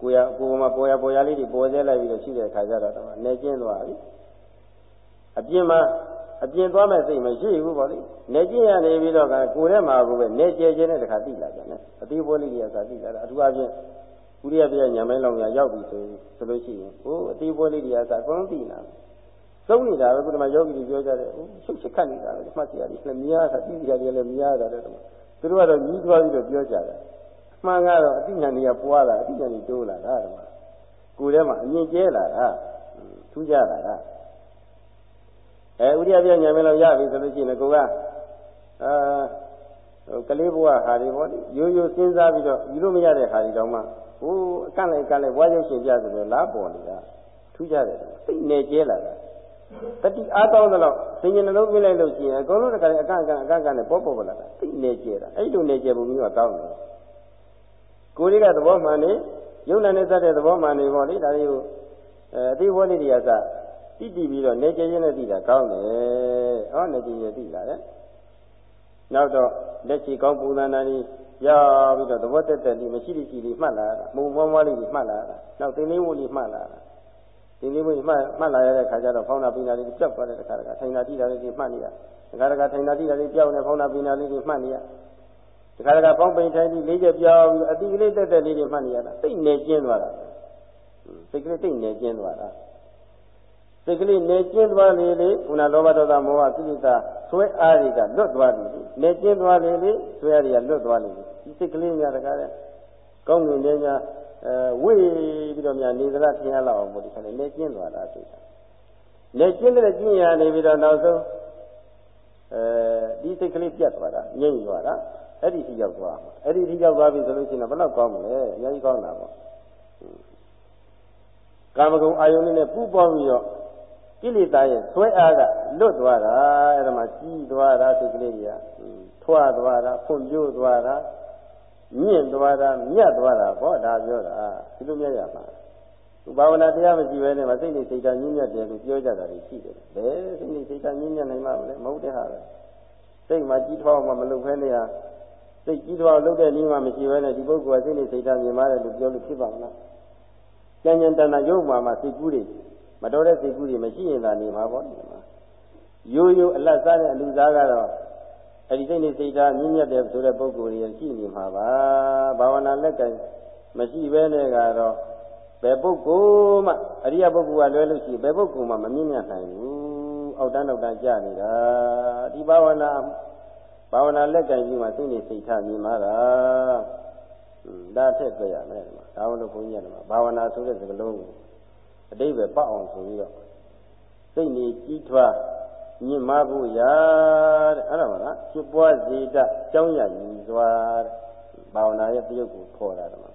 ကိုယ်ရကိုယ်မှာပေါ်ရပေါ်ရလေးတွေပေါ်စေလိုက်ပြီးတော့ရှိတဲ့အခါကျတော့နေကျင်းသွားပြီအပြင်မှာအပြင်သွားမဲ့စိတ်မရှိဘူးပေါ့လေနေကျင်းရနေပြီးတော့ကကိုယ်ထဲမှာကိုပဲနေကျဲကျဲနဲ့တခါသိလာကြတယ်အသေးပွဲလေးတွေကသာသိလာတာအထူးအဖြင့်ဥရိယပြညာမဲလောင်ညာရောက်ပြီဆိုဆိုလို့ရှိရင်ဟိုအသေးပွဲလေးတွေကသာအကုန်လုံးသိလာတယ်သုံးနေတာပဲခုနကယောဂီတွေပြောကြတယ်ဟိုရှုပ်ရှက်ခတ်နေတာပဲမှတ်စီရတယ်လည်းမြားတာသိစီရတယ်လည်းမြားတာတဲ့ သူတို့ကတော့ညီးသွားပြီးတော့ပြောကြတယ်အမှန်ကတော့အတိညာဏ်တွေကပွားလာအတိညာဏ်တွေတိုးလာတာဓမ္မကိုယ်ထဲမှာအမြင်ကျဲလာတာထူးကြလာတာအဲဥရိယပြညာမဲလောင်ရပြီဆိုလို့ရှိရင်ကိုကအာဟိုကလေးဘဝဟာတွေပေါ့ရိုးရိုးစဉ်းစားပြီးတော့ယူလို့မရတဲ့ဟာတွေတောင်မှဟိုအကန့်လိုက်ကန့်လိုက်ဝါရုပ်ရှင်ပြဆိုတော့လားပေါ်နေတာထူးကြတယ်စိတ်နေကျဲလာတာ တတိအားတောင်းသလောက်သင်္ကြန်နှလုံးပြလိုက်လို့ရှိရင်အကုန်လုံးတခါလေအကန့်အကန့်အကန့်အကန့်နဲ့ပေါ်ပေါ်လာတာသိနေကျဲတာအဲ့လိုနေကျဲပုံမျိုးကတောင်းတယ်ကိုယ်လေးကသဘောမှန်နေယုံနာနဲ့စတဲ့သဘောမှန်နေပေါ့လေဒါတွေကိုအဲအသေးဘောလေးတွေကစတိတိပြီးတော့နေကျဲချင်းနဲ့သိတာကောင်းတယ်ဟောနေကျဲချင်းသိလာတယ်နောက်တော့လက်ချီကောင်းပုံသဏ္ဍာန်ကြီးရောက်ပြီးတော့သဘောတက်တက်လေးမရှိရှိလေးမှတ်လာတာမုံမွားမွားလေးမှတ်လာတာနောက်သိလေးဝလေးမှတ်လာတာ ဒီလေးမျိုးမှတ်မှတ်လာရတဲ့ခါကျတော့ဖောင်းနာပိနာလေးပြောက်သွားတဲ့ခါတခါထိုင်နာတိတာလေးတွေမှတ်နေရတခါတခါထိုင်နာတိတာလေးပြောက်နေဖောင်းနာပိနာလေးတွေမှတ်နေရတခါတခါဖောင်းပိန်ထိုင်ပြီးလေးချက်ပြောက်ပြီးအတိကလေးတက်တက်လေးတွေမှတ်နေရတာသိနေကျင်းသွားတာစိတ်ကလေးသိနေကျင်းသွားတာစိတ်ကလေးနေကျင်းသွားလေလေခုနလောဘဒေါသမောဟကိလေသာဆွဲအားတွေကလွတ်သွားပြီနေကျင်းသွားလေလေဆွဲအားတွေကလွတ်သွားလေဒီစိတ်ကလေးများတကားတဲ့ကောင်းငင်နေများ အဲဝိပြီးတော့များနေသလားထင်ရလောက်အောင်မို့ဒီခါလေးနေကျင်းသွားတာတွေ့တာနေကျင်းတဲ့ကျင့်ရနေပြီးတော့နောက်ဆုံးအဲဒီစိတ်ကလေးပြတ်သွားတာငြိမ့်သွားတာအဲ့ဒီထိရောက်သွားအဲ့ဒီထိရောက်သွားပြီဆိုလို့ရှိရင်ဘယ်တော့ကောင်းမလဲအများကြီးကောင်းတာပေါ့ကာမဂုဏ်အာယုန်နဲ့ပူပေါင်းပြီးတော့ကိလေသာရဲ့ဆွဲအားကလွတ်သွားတာအဲ့ဒါမှကြီးသွားတာစိတ်ကလေးကြီးကထွားသွားတာဖွံ့ဖြိုးသွားတာ မြင့်သွားတာမြတ်သွားတာပေါ့ဒါပြောတာဒီလိုမြတ်ရမှာသူဘာဝနာတရားမရှိဘဲနဲ့မစိတ်နဲ့စိတ်ဓာတ်ညဉ့်ညက်တယ်လို့ပြောကြတာတွေရှိတယ်ဘယ်စိတ်နဲ့စိတ်ဓာတ်ညဉ့်ညက်နိုင်မှာမလဲမဟုတ်တဲ့ဟာပဲစိတ်မှာကြီးထွားမှမလုပ်ဖဲနဲ့ဟာစိတ်ကြီးထွားလုပ်တဲ့နည်းမှမရှိဘဲနဲ့ဒီပုဂ္ဂိုလ်ကစိတ်နဲ့စိတ်ဓာတ်မြင်ပါတယ်လို့ပြောလို့ဖြစ်ပါမလားကျန်ကျန်တဏရုပ်မှာမှစိတ်ကူးတွေမတော်တဲ့စိတ်ကူးတွေမရှိရင်သာနေမှာပေါ့ဒီမှာရိုးရိုးအလတ်စားတဲ့အလူစားကတော့ အဲ့ဒီစိတ်နဲ့စိတ်ဓာတ်မြင့်မြတ်တယ်ဆိုတဲ့ပုဂ္ဂိုလ်တွေရှိနေမှာပါဘာဝနာလက်ကမရှိဘဲနဲ့ကတော့ဘယ်ပုဂ္ဂိုလ်မှအရိယပုဂ္ဂိုလ်ကလွဲလို့ရှိရင်ဘယ်ပုဂ္ဂိုလ်မှမမြင့်မြတ်နိုင်ဘူးအောက်တန်းအောက်တန်းကြာနေတာဒီဘာဝနာဘာဝနာလက်ကင်ကြီးမှာစိတ်နဲ့စိတ်ထားမြင်မှာတာဒါထက်တွေ့ရမယ်ဒီမှာဒါဝင်လို့ဘုန်းကြီးကဒီမှာဘာဝနာဆိုတဲ့စကားလုံးကိုအတိပ္ပယ်ပတ်အောင်ဆိုပြီးတော့စိတ်နေကြီးထွား မြင့်မဖို့ရာတဲ့အဲ့ဒါမှလားဖြစ်ပွားစေတကြောင်းရည်စွာတဲ့ဘာဝနာရဲ့ပြုတ်ကိုခေါ်တာဒီမှာ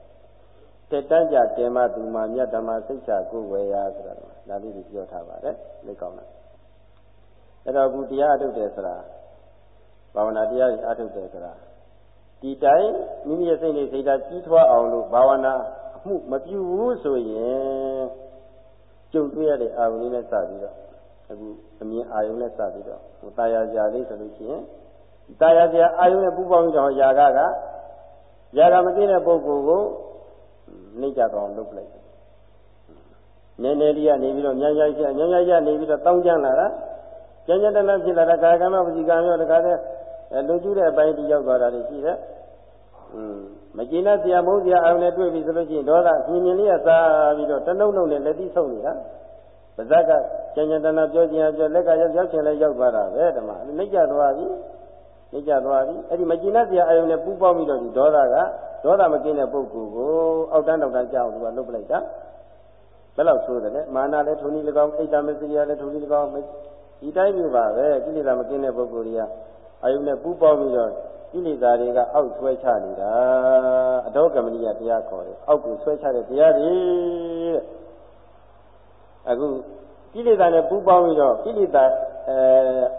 တက်တန်းကြတေမသူမာမြတ်ဓမ္မစိတ်ချကိုဝေယဆိုတာဒါလေးကိုပြောထားပါတယ်လက်ကောင်းတာအဲ့တော့အခုတရားအထုတ်တယ်ဆိုတာဘာဝနာတရားကြီးအထုတ်တယ်ဆိုတာဒီတိုင်းမိမိရဲ့စိတ်နဲ့စိတ်ဓာတ်ကြီးထွားအောင်လို့ဘာဝနာအမှုမပြုဘူးဆိုရင်ကြုံတွေ့ရတဲ့အာရုံလေးနဲ့စပြီးတော့ အခုအမြင်အာရုံနဲ့စပြီးတော့ဟိုတာယာကြာလေးဆိုလို့ရှိရင်တာယာကြာအာရုံနဲ့ပူပေါင်းပြီးတော့ຢာကကຢာကမသိတဲ့ပုဂ္ဂိုလ်ကိုနှိမ့်ကြတော့လုပ်လိုက်နည်းနည်းလေးကနေပြီးတော့ညံ့ညံ့ချညံ့ညံ့ချနေပြီးတော့တောင်းကြလာတာကြံ့ကြံ့တလဖြစ်လာတာကာကမပစီကံရောတခါတည်းလူကျူးတဲ့အပိုင်းတည်ရောက်သွားတာတွေရှိတယ်อืมမကျင်တဲ့ဆရာမုန်းဆရာအောင်နဲ့တွေ့ပြီဆိုလို့ရှိရင်ဒေါသမြင်မြင်လေးကစားပြီးတော့တနှုတ်နှုတ်နဲ့လက်တိဆုံးနေတာ ပါဇက်ကကျန်ကျန်တနာပြောချင်ပြောလက်ကရောက်ရောက်ချင်လဲရောက်သွားတာပဲဓမ္မနှိမ့်ကြသွားပြီနှိမ့်ကြသွားပြီအဲ့ဒီမကျင်တဲ့ဆရာအယုံနဲ့ပူပေါင်းပြီးတော့ဒီဒေါသကဒေါသမကင်းတဲ့ပုဂ္ဂိုလ်ကိုအောက်တန်းတောက်တန်းကြောက်သူကလုတ်ပလိုက်တာဘယ်လောက်ဆိုးတယ်လဲမာနလည်းထုံနည်း၎င်းအိတ်တမစရိယလည်းထုံနည်း၎င်းဒီတိုင်းပြပါပဲကိလေသာမကင်းတဲ့ပုဂ္ဂိုလ်တွေကအာယုနဲ့ပူပေါင်းပြီးတော့ကိလေသာတွေကအောက်ဆွဲချနေတာအတောကမဏိယတရားခေါ်တယ်အောက်ကိုဆွဲချတဲ့တရားတွေတဲ့ အခုကိလေသာနဲ့ပူပေါင်းပြီးတော့ကိလေသာအဲ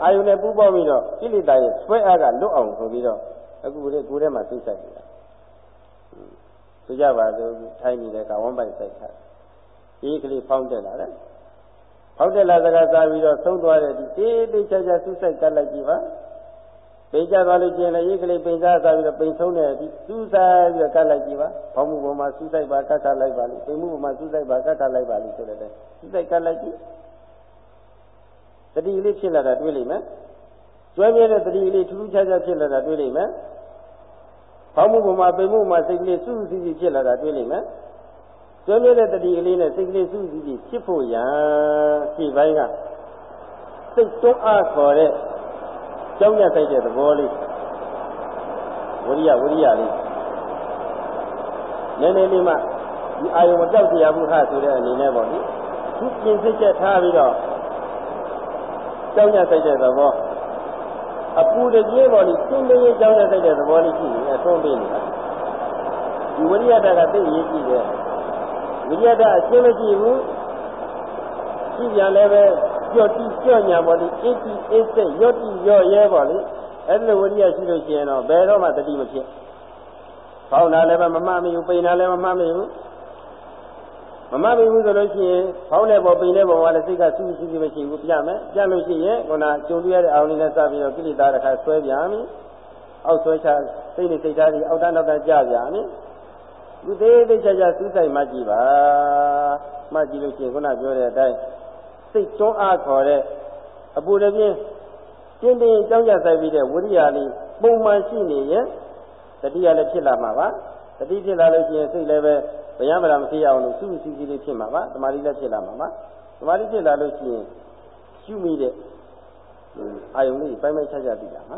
အာယုနဲ့ပူပေါင်းပြီးတော့ကိလေသာရဲ့ဆွဲအားကလွတ်အောင်ဆိုပြီးတော့အခုကိုယ်ကိုယ်ထဲမှာသိစိုက်နေတာဆိုကြပါစို့ထိုင်းနေတဲ့ကဝမ်းပိုက်စိုက်ထားဒီကလေးဖောင်းတက်လာတယ်ဖောင်းတက်လာစကားစားပြီးတော့သုံးသွားတဲ့ဒီတေးသေးချာချာစူးစိုက်ကတ်လိုက်ကြည့်ပါ ပိန်ကြသွားလို့ကျင်လည်းရေးကလေးပိန်စားစားပြီးတော့ပိန်ဆုံးတဲ့ဒီစူးစိုက်ပြီးတော့ကတ်လိုက်ကြည့်ပါဘောင်းမှုပေါ်မှာစူးစိုက်ပါကတ်ကတ်လိုက်ပါလိပိန်မှုပေါ်မှာစူးစိုက်ပါကတ်ကတ်လိုက်ပါလိဆိုတဲ့စူးစိုက်ကတ်လိုက်ကြည့်တတိလေးဖြစ်လာတာတွေ့လိမ့်မယ်ကျွဲမြဲတဲ့တတိလေးထူးထူးခြားခြားဖြစ်လာတာတွေ့လိမ့်မယ်ဘောင်းမှုပေါ်မှာပိန်မှုပေါ်မှာစိတ်ကလေးစူးစူးစီးဖြစ်လာတာတွေ့လိမ့်မယ်ကျွဲမြဲတဲ့တတိကလေးနဲ့စိတ်ကလေးစူးစူးစီးဖြစ်ဖို့ရန်ခြေပိုင်းကစိတ်တွန်းအားခေါ်တဲ့ ကြောင်းရဆိုင်တဲ့သဘောလေးဝရိယဝရိယလေးနည်းနည်းလေးမှဒီအာယုံမကြောက်ကြရဘူးဟာဆိုတဲ့အနေနဲ့ပေါ့လေသူပြင်စစ်ချက်ထားပြီးတော့ကြောင်းရဆိုင်တဲ့သဘောအပူတကြီးပေါ်လေးသင်တည်းကြောင်းရဆိုင်တဲ့သဘောလေးရှိနေအဆုံးပေးနေတာဒီဝရိယတကသိရေးကြည့်တယ်ဝိရိယတအရှင်းမရှိဘူးရှိပြန်လည်းပဲ ကြော့တိကြော့ညာပေါ်လေအစ်တိအစ်စိတ်ရော့တိရော့ရဲပေါ်လေအဲ့လိုဝိရိယရှိလို့ရှိရင်တော့ဘယ်တော့မှတတိမဖြစ်ဖောင်းတာလည်းမမမီဘူးပိန်တာလည်းမမမီဘူးမမမီဘူးဆိုလို့ရှိရင်ဖောင်းတဲ့ပေါ်ပိန်တဲ့ပေါ်ကလည်းစိတ်ကစူးစူးစူးမရှိဘူးပြမယ်ပြလို့ရှိရင်ခုနကြုံတွေ့ရတဲ့အာရုံလေးနဲ့စပြီးတော့ကိလေသာတစ်ခါဆွဲပြန်ပြီအောက်ဆွဲချစိတ်နဲ့စိတ်သားကြီးအောက်တန်းနောက်တန်းကြပြန်ပြီဒီသေးသေးချာချာစူးစိုက်မှကြည့်ပါမှကြည့်လို့ရှိရင်ခုနပြောတဲ့အတိုင်း စိတ်တွန်းအားခေါ်တဲ့အပူတပြင်းကျင်းတင်းကြောင်းကြဆိုင်ပြီးတဲ့ဝိရိယလေးပုံမှန်ရှိနေရင်တတိယလည်းဖြစ်လာမှာပါတတိဖြစ်လာလို့ရှိရင်စိတ်လည်းပဲဗျာမလာမဖြစ်အောင်လို့စုစုစည်းစည်းလေးဖြစ်မှာပါတမာတိလည်းဖြစ်လာမှာပါသမာဓိဖြစ်လာလို့ရှိရင်ရှုမိတဲ့အာယုံလေးပိုင်းပိုင်းခြားခြားသိတာဟာ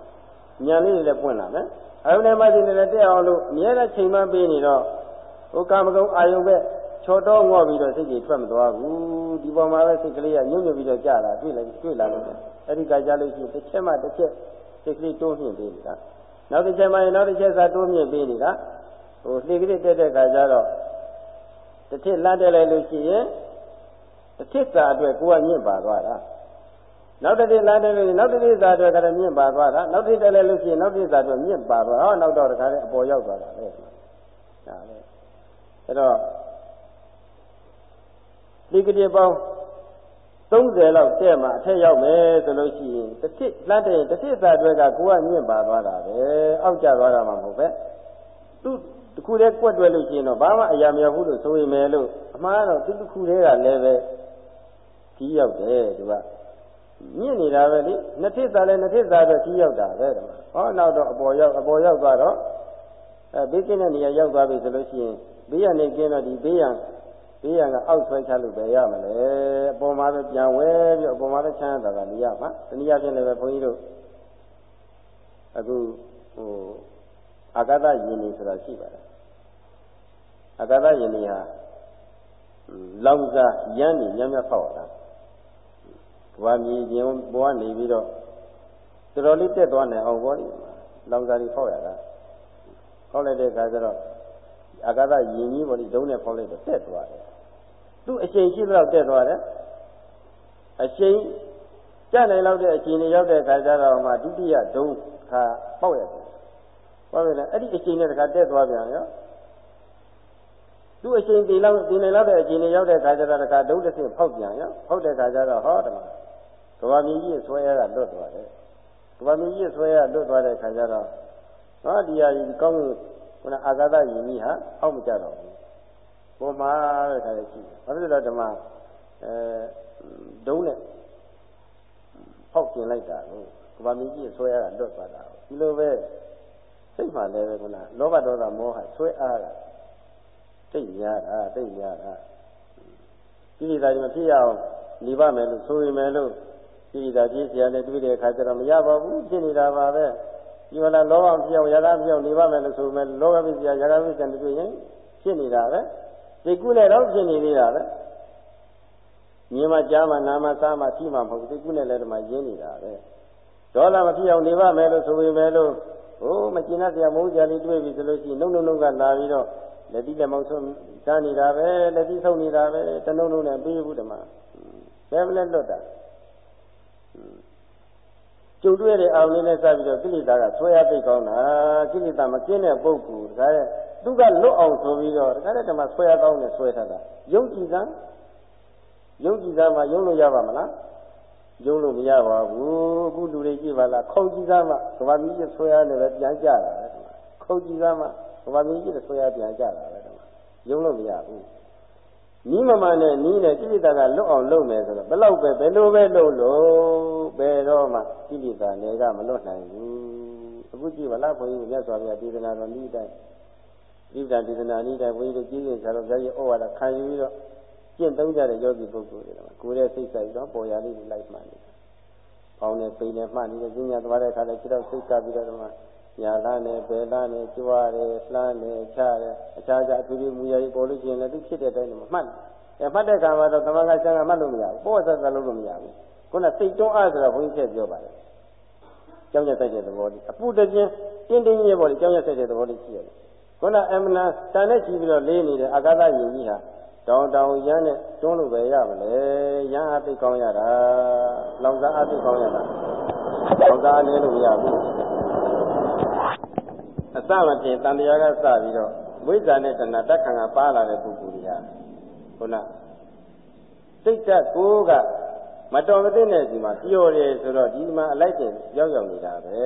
ဉာဏ်လေးတွေလည်းပွင့်လာမယ်အာယုံနဲ့မှသိနေလည်းတက်အောင်လို့အများနဲ့ချိန်မှပေးနေတော့ဟိုကာမဂုဏ်အာယုံပဲ ချော်တော့ငေါ့ပြီးတော့စိတ်ကြီးထွက်မသွားဘူးဒီပေါ်မှာပဲစိတ်ကလေးကညှို့ညွတ်ပြီးတော့ကြာလာတွေ့လိုက်တွေ့လာလို့အဲ့ဒီကကြလို့ရှိရင်တစ်ချက်မှတစ်ချက်စိတ်ကလေးတိုးမြင့်ပေးနေတာနောက်တစ်ချက်မှရင်နောက်တစ်ချက်စာတိုးမြင့်ပေးနေတာဟိုလှေကလေးတက်တဲ့ကကြတော့တစ်ထစ်လမ်းတက်လိုက်လို့ရှိရင်တစ်ထစ်စာအတွက်ကိုကညင့်ပါသွားတာနောက်တစ်ထစ်လမ်းတက်လို့နောက်တစ်ထစ်စာအတွက်ကလည်းမြင့်ပါသွားတာနောက်တစ်တက်လိုက်လို့ရှိရင်နောက်တစ်စာအတွက်မြင့်ပါသွားဟောနောက်တော့တခါလည်းအပေါ်ရောက်သွားတာလေဒါပဲအဲ့တော့ ဒီကတိပေါင်း30လောက်တဲ့မှာအထက်ရောက်မယ်ဆိုလို့ရှိရင်တစ်ထစ်လမ်းတဲ့တစ်ထစ်စာအတွက်ကကိုကညင့်ပါသွားတာပဲအောက်ကျသွားတာမှမဟုတ်ပဲသူတခုတည်းကွက်တွဲလို့ရှိရင်တော့ဘာမှအရာမရောက်ဘူးလို့ဆိုရင်မယ်လို့အမှားတော့သူတခုတည်းကလည်းပဲကြီးရောက်တယ်သူကညင့်နေတာပဲလေနှစ်ထစ်စာလည်းနှစ်ထစ်စာတော့ကြီးရောက်တာပဲဒီမှာဟောနောက်တော့အပေါ်ရောက်အပေါ်ရောက်သွားတော့အဲဘေးကင်းတဲ့နေရာရောက်သွားပြီဆိုလို့ရှိရင်ဘေးရနေကင်းတော့ဒီဘေးရန် ဘေးရန်ကအောက်ဆွဲချလို့ပဲရမလဲအပေါ်မှာပဲပြန်ဝဲပြီးအပေါ်မှာပဲချမ်းသာတာနေရမှာတနည်းအားဖြင့်လည်းပဲဘုန်းကြီးတို့အခုဟိုအာဂတယင်နေဆိုတာရှိပါတယ်အာဂတယင်နေဟာလောင်စာရမ်းနေညံ့ညံ့ဖောက်တာဘဝမြည်ခြင်းဘဝနေပြီးတော့တော်တော်လေးတက်သွားနိုင်အောင်ဘောလေလောင်စာတွေဖောက်ရတာဖောက်လိုက်တဲ့အခါကျတော့အာဂတယင်ကြီးဘောလေဒုံးနဲ့ဖောက်လိုက်တော့တက်သွားတယ် သူ့အချိန်ရှိတော့တက်သွားတယ်အချိန်ကြနိုင်လောက်တဲ့အချိန်တွေရောက်တဲ့အခါကျတော့မှဒုတိယဒုံးခါပေါက်ရတယ်ဘာပဲလဲအဲ့ဒီအချိန်နဲ့တခါတက်သွားပြန်ရောသူ့အချိန်ဒီလောက်ဒီနေလောက်တဲ့အချိန်တွေရောက်တဲ့အခါကျတော့တခါဒုတစ်ဆင့်ဖောက်ပြန်ရောဖောက်တဲ့အခါကျတော့ဟောတယ်မှာကဘာမင်းကြီးဆွဲရတာလွတ်သွားတယ်ကဘာမင်းကြီးဆွဲရလွတ်သွားတဲ့အခါကျတော့ဟောဒီဟာကြီးကောင်းခုနအာဂတယင်ကြီးဟာအောက်မကြတော့ဘူး ပေါ်မှာတဲ့ခါလေးရှိတယ်ဘာဖြစ်လို့ဓမ္မအဲဒုံးနဲ့ဖောက်ကျင်လိုက်တာကိုကဘာမင်းကြီးဆွဲရတာလွတ်သွားတာဒီလိုပဲစိတ်မှလည်းပဲခုနလောဘဒေါသမောဟဆွဲအားတာတိတ်များတာတိတ်များတာကိလေသာတွေမဖြစ်ရအောင်နေပါမယ်လို့ဆိုရင်မယ်လို့ကိလေသာပြည့်စရာနဲ့တွေ့တဲ့အခါကျတော့မရပါဘူးဖြစ်နေတာပါပဲဒီမှာလောဘမဖြစ်အောင်ရာဂမဖြစ်အောင်နေပါမယ်လို့ဆိုမယ်လောဘပြည့်စရာရာဂပြည့်စရာတွေ့ရင်ဖြစ်နေတာပဲ ဒီကုနဲ့တော့ဖြစ်နေသေးတာပဲမြင်မှကြားမှနားမှစားမှထိမှမဟုတ်ဘူးဒီကုနဲ့လည်းဒီမှာရင်းနေတာပဲဒေါသမဖြစ်အောင်နေပါမယ်လို့ဆိုပေမဲ့လို့ဟိုမကျင်တတ်စရာမဟုတ်ကြလေးတွေ့ပြီဆိုလို့ရှိရင်နှုတ်နှုတ်နှုတ်ကလာပြီးတော့လက်တိလက်မောင်းဆုံးစားနေတာပဲလက်တိဆုံးနေတာပဲတနှုတ်နှုတ်နဲ့ပြီးဘူးဓမ္မဘယ်မလဲလွတ်တာကျုပ်တွေ့တဲ့အောင်လေးနဲ့စပြီးတော့ကိလေသာကဆွဲရသိကောင်းတာကိလေသာမကင်းတဲ့ပုဂ္ဂိုလ်ဒါရဲ့ သူကလွတ်အောင်ဆိုပြီးတော့ဒါကြတဲ့ဓမ္မဆွဲရကောင်းနဲ့ဆွဲထားတာယုံကြည်သံယုံကြည်သံမှာယုံလို့ရပါမလားယုံလို့မရပါဘူးအခုလူတွေကြည့်ပါလားခုံကြည့်သားမှကဘာမီးကြီးဆွဲရနေပဲပြန်ကြတာပဲခုံကြည့်သားမှကဘာမီးကြီးဆွဲရပြန်ကြတာပဲယုံလို့မရဘူးနီးမမှန်နဲ့နီးနဲ့ကိလေသာကလွတ်အောင်လုပ်မယ်ဆိုတော့ဘလောက်ပဲဘယ်လိုပဲလုပ်လို့ဘယ်တော့မှကိလေသာတွေကမလွတ်နိုင်ဘူးအခုကြည့်ပါလားဘုန်းကြီးမြတ်စွာဘုရားဒေသနာတော်ဤတိုင်း ဣဒ္ဓဒေသနာဤတိုင်းဘုန်းကြီးတို့ကြည့်ရင်ဆရာတော်ဘုရားကြီးဩဝါဒခံယူပြီးတော့ကျင့်သုံးကြတဲ့ယောဂီပုဂ္ဂိုလ်တွေကတော့ကိုယ်ရဲ့စိတ်ဆိုင်တော့ပေါ်ရလေးတွေလိုက်မှန်နေတာ။ပေါင်းနဲ့ပိန်နဲ့မှတ်နေတဲ့ဉာဏ်သွားတဲ့အခါလည်းခြေတော့စိတ်ကပြီးတော့မှညာလားနဲ့ဘယ်လားနဲ့ကြွားတယ်လှမ်းတယ်ချတယ်အခြားခြားအထူးထူးမူရည်ပေါ်လို့ရှိရင်လည်းသူဖြစ်တဲ့အတိုင်းမှမှတ်တယ်။အဲမှတ်တဲ့အခါမှာတော့သမဂ္ဂဆံကမှတ်လို့မရဘူး။ပေါ်ဆက်ဆက်လို့မရဘူး။ခုနစိတ်တွန်းအားဆိုတော့ဘုန်းကြီးချက်ပြောပါတယ်။ကြောင်းရဆိုင်တဲ့သဘောလေးအပူတပြင်းတင်းတင်းကြီးပေါ်လေးကြောင်းရဆိုင်တဲ့သဘောလေးရှိရတယ်။ ခုနအမနာတန်နဲ့ချီပြီးတော့လေးနေတဲ့အာဂါသယဉ်ကြီးဟာတောင်တောင်ရမ်းနဲ့တွန်းလို့ပဲရမလဲရမ်းအသိကောင်းရတာလောင်စားအသိကောင်းရတာလောင်စားအနေလို့မရဘူးအစမဖြင့်တန်တရားကစပြီးတော့ဝိဇ္ဇာနဲ့တဏှာတက်ခံကပါလာတဲ့ပုဂ္ဂိုလ်တွေကခုနစိတ်ဓာတ်ကိုကမတော်မသင့်တဲ့ဒီမှာပြောတယ်ဆိုတော့ဒီမှာအလိုက်တင်ရောက်ရောက်နေတာပဲ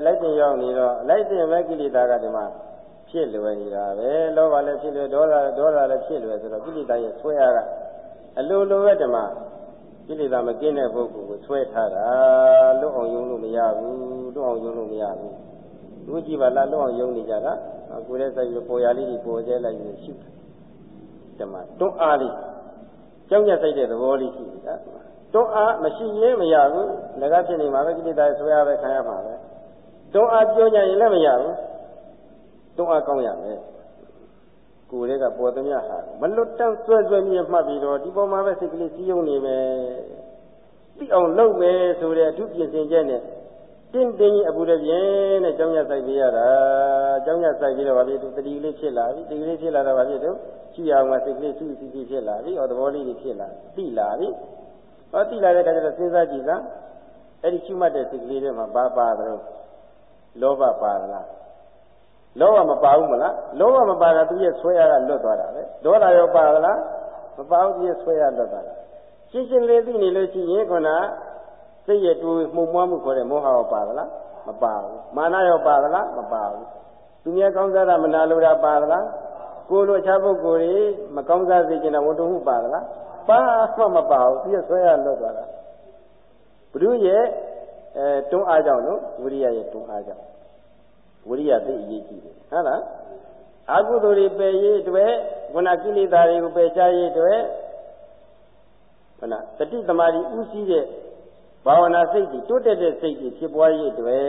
အလိုက်တင်ရောက်နေတော့အလိုက်တင်ပဲကိလေသာကဒီမှာ ဖြစ်လွယ်နေတာပဲလောဘလည်းဖြစ်လွယ်ဒေါသဒေါသလည်းဖြစ်လွယ်ဆိုတော့ကိလေသာရဲ့ဆွဲရကအလိုလိုပဲဓမ္မကိလေသာမကင်းတဲ့ပုဂ္ဂိုလ်ကိုဆွဲထားတာလွတ်အောင်ယုံလို့မရဘူးလွတ်အောင်ယုံလို့မရဘူးသူကြည့်ပါလားလွတ်အောင်ယုံနေကြတာကိုယ်ရဲ့စိုက်ပြီးပေါ်ရလေးကြီးပေါ်ကျဲလိုက်ပြီးရှုဓမ္မတွန်းအားလေးကြောင်းကြဆိုင်တဲ့သဘောလေးရှိနေတာတွန်းအားမရှိရင်မရဘူးငါကဖြစ်နေမှာပဲကိလေသာဆွဲရပဲခံရမှာပဲတွန်းအားပြောကြရင်လည်းမရဘူး တွန်းအားကောင်းရမယ်ကိုယ်တွေကပေါ်သမျှဟာမလွတ်တမ်းဆွဲဆွဲမြင်မှတ်ပြီးတော့ဒီပေါ်မှာပဲစိတ်ကလေးစီးယုံနေမယ်သိအောင်လုပ်မယ်ဆိုတဲ့အထူးပြင်ဆင်ချက်နဲ့တင်းတင်းကြီးအပူတပြင်းနဲ့ကြောင်းရဆိုင်ပြရတာကြောင်းရဆိုင်ပြီးတော့ဗာပြီသူတတိလေးဖြစ်လာပြီတတိလေးဖြစ်လာတော့ဗာပြီသူရှိရအောင်စိတ်ကလေးစုစီစီဖြစ်လာပြီဟောသဘောလေးတွေဖြစ်လာသိလာပြီဟောသိလာတဲ့အခါကျတော့စဉ်းစားကြည့်စမ်းအဲ့ဒီရှုမှတ်တဲ့စိတ်ကလေးတွေမှာဘာပါသလဲလောဘပါလား လောဘမပါဘူးမလားလောဘမပါတာသူရဲ့ဆွဲရကလွတ်သွားတာပဲဒေါသရောပါလားမပါဘူးသူရဲ့ဆွဲရလွတ်သွားတာရှင်းရှင်းလေးသိနေလို့ရှိရင်ခုနစိတ်ရတူမှုမွားမှုခေါ်တဲ့မောဟရောပါသလားမပါဘူးမာနရောပါသလားမပါဘူးသူများကောင်းစားတာမနာလိုတာပါသလားကိုယ်လိုအခြားပုဂ္ဂိုလ်တွေမကောင်းစားစေချင်တာဝန်တုံမှုပါသလားပါမှမပါဘူးသူရဲ့ဆွဲရလွတ်သွားတာဘုရုရဲ့အဲတွန်းအားကြောင့်နော်ဝိရိယရဲ့တွန်းအားကြောင့် ဝိရိယသိအရေးကြီးတယ်ဟုတ်လားအကုသိုလ်တွေပယ်ရေးအတွက်ခုနကိလေသာတွေကိုပယ်ချရေးအတွက်ခုနတတိသမารီဥစည်းတဲ့ဘာဝနာစိတ်ကြီးတိုးတက်တဲ့စိတ်ကြီးဖြစ်ပွားရေးအတွက်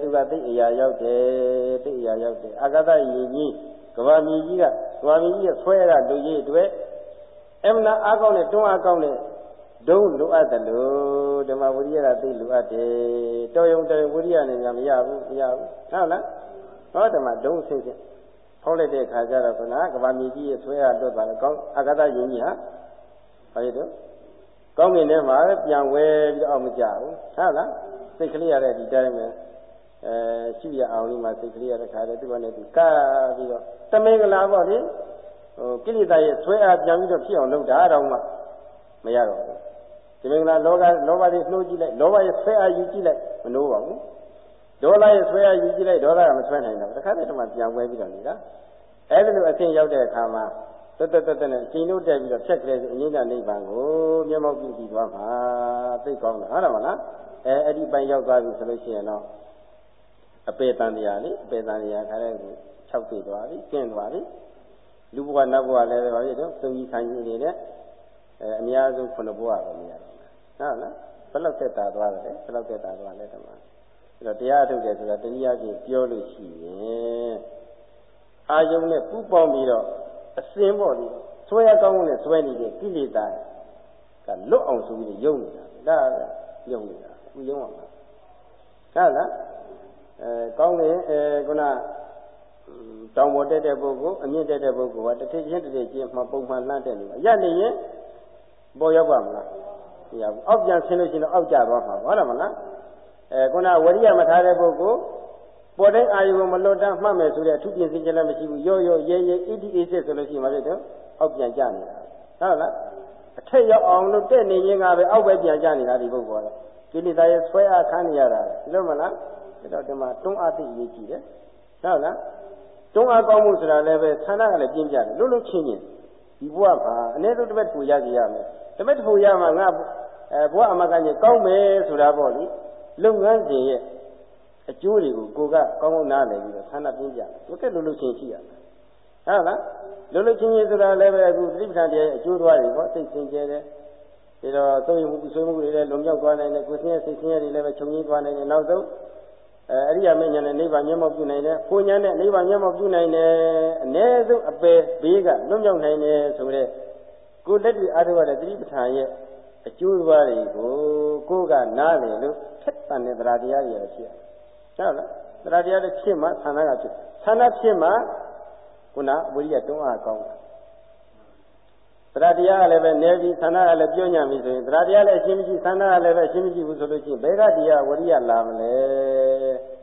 သူကသိအရာရောက်တယ်သိအရာရောက်တယ်အာဂတယဉ်ကြီးကဘာမီကြီးကကဘာမီကြီးရဲ့ဆွဲရလူကြီးအတွက်အမနာအားကောင်းတဲ့တွန်းအားကောင်းတဲ့ ဒုံလိုအပ်တယ်လို့ဓမ္မဝိရိယကသိလိုအပ်တယ်တော်ယုံတော်ယုံဝိရိယနဲ့ညာမရဘူးမရဘူးဟုတ်လားဟောဓမ္မဒုံဆင်းဆင်းဖောက်လိုက်တဲ့ခါကျတော့ခဏကဘာမြေကြီးရဲ့ဆွဲရတွတ်ပါလေကောင်းအကတယဉ်ကြီးဟာဘာလို့တော့ကောင်းကင်ထဲမှာပြန်ဝဲပြီးတော့အောင်မကြဘူးဟုတ်လားစိတ်ကလေးရတဲ့ဒီတိုင်းပဲအဲရှိရအောင်လေးမှာစိတ်ကလေးရတဲ့ခါတည်းသူကလည်းသူကာပြီးတော့တမင်္ဂလာပေါ့လေဟိုကိလေသာရဲ့ဆွဲအားပြန်ပြီးတော့ဖြစ်အောင်လုပ်တာတော့မှမရတော့ဘူး ဒီမင်္ဂလာလောကလောဘတွေနှိုးကြည့်လိုက်လောဘရဲ့ဆွဲအားယူကြည့်လိုက်မနှိုးပါဘူးဒေါသရဲ့ဆွဲအားယူကြည့်လိုက်ဒေါသကမဆွဲနိုင်တော့တခါတည်းတည်းမှပြန်ပွဲပြီးတော့နေတာအဲဒီလိုအဆင့်ရောက်တဲ့အခါမှာတသက်သက်နဲ့ချိန်လို့တက်ပြီးတော့ဖြတ်ကလေးအငိမ့်တဲ့နိဗ္ဗာန်ကိုမျက်မှောက်ပြုပြီးသွားမှာသိကောင်းတယ်ဟုတ်တယ်မလားအဲအဲ့ဒီပိုင်းရောက်သွားပြီဆိုလို့ရှိရင်တော့အပေတန်တရားလေအပေတန်တရားခါတဲ့ကို၆သိသွားပြီကျင့်သွားပြီလူဘဝနတ်ဘဝလည်းပဲပါပြီတော့သုံးကြီးခံကြီးနေတဲ့ အဲအများဆုံးခုနှစ်ဘဝပဲမြင်ရတယ်ဟုတ်လားဘယ်လောက်သက်တာသွားတယ်ဘယ်လောက်သက်တာသွားလဲတမအဲ့တော့တရားထုတ်တယ်ဆိုတာတနည်းအားဖြင့်ပြောလို့ရှိရင်အာယုံနဲ့ပူပေါင်းပြီးတော့အစင်းပေါ့လေဆွဲရကောင်းနဲ့ဆွဲနေတဲ့ကိလေသာကလွတ်အောင်ဆိုပြီးယုံနေတာဒါကယုံနေတာအခုယုံအောင်ဟုတ်လားအဲကောင်းတယ်အဲခုနတောင်ပေါ်တက်တဲ့ပုဂ္ဂိုလ်အမြင့်တက်တဲ့ပုဂ္ဂိုလ်ကတစ်ထစ်ချင်းတစ်ထစ်ချင်းမှပုံမှန်လှမ်းတက်နေမှာရနေရင် ပေါ်ရောက်ပါမလားမရဘူးအောက်ပြန်ဆင်းလို့ရှိရင်တော့အောက်ကျသွားမှာဟုတ်တယ်မလားအဲခုနဝရိယမထားတဲ့ပုဂ္ဂိုလ်ပေါ်တိုင်းအာယုံမလွတ်တမ်းမှတ်မယ်ဆိုတဲ့အထူးပြင်စင်ကြလည်းမရှိဘူးရော့ရော့ရဲရဲအီဒီအေးစစ်ဆိုလို့ရှိရင်မဖြစ်တော့အောက်ပြန်ကျနေတာဟုတ်လားအထက်ရောက်အောင်လို့တက်နေရင်ကပဲအောက်ပဲပြန်ကျနေတာဒီပုဂ္ဂိုလ်ကကိလေသာရဲ့ဆွဲအားခံနေရတာဒီလိုမလားဒါတော့ဒီမှာတွန်းအားသိရေးကြည့်တယ်ဟုတ်လားတွန်းအားကောင်းမှုဆိုတာလည်းပဲဆန္ဒကလည်းပြင်းပြတယ်လွတ်လွတ်ချင်းချင်း ဒီဘဝမှာအ ਨੇ ဆုံးတစ်ပတ်ထူရကြရမယ်တစ်ပတ်ထူရမှာငါအဲဘဝအမကကြီးကောင်းမယ်ဆိုတာပေါ့လေလုပ်ငန်းစဉ်ရဲ့အကျိုးတွေကိုကိုကကောင်းကောင်းနားလည်ပြီးတော့ဆန္ဒပြင်းပြတယ်ဘုကဲလွတ်လွတ်ချင်းရှိရမယ်ဟုတ်လားလွတ်လွတ်ချင်းချင်းဆိုတာလည်းပဲအခုသတိပဋ္ဌာန်တရားရဲ့အကျိုးသွားတွေပေါ့စိတ်စင်ကြယ်တယ်ဒီတော့သုံးယုံမှုဆွေးမှုတွေလည်းလုံမြောက်သွားနိုင်တယ်ကိုယ်ဆင်းရဲစိတ်ဆင်းရဲတွေလည်းပဲခြုံငင်းသွားနိုင်တယ်နောက်ဆုံး အဲအရိယာမဉ္ဇဉ်နဲ့နိဗ္ဗာန်မျက်မှောက်ပြုနိုင်တယ်။ဘုံဉာဏ်နဲ့နိဗ္ဗာန်မျက်မှောက်ပြုနိုင်တယ်။အ ਨੇ ဆုံးအပယ်ဘေးကလွတ်မြောက်နိုင်တယ်ဆိုတဲ့ကိုလက်တွေ့အားထုတ်ရတဲ့သတိပဋ္ဌာန်ရဲ့အကျိုးသွားတွေကိုကိုကနားလည်လို့ထက်တန်တဲ့တရားတရားတွေဖြစ်ရ။ဟုတ်လား။တရားတရားတွေဖြစ်မှဆန္ဒကဖြစ်။ဆန္ဒဖြစ်မှခုနဝိရိယတွန်းအားကောင်းတာတရားတရားကလည်းပဲနေပြီးသန္တာကလည်းပြောညံပြီဆိုရင်တရားတရားလည်းအရှင်းမရှိသန္တာကလည်းပဲအရှင်းမရှိဘူးဆိုလို့ရှိရင်ဘယ်ကတရားဝရိယလာမလဲ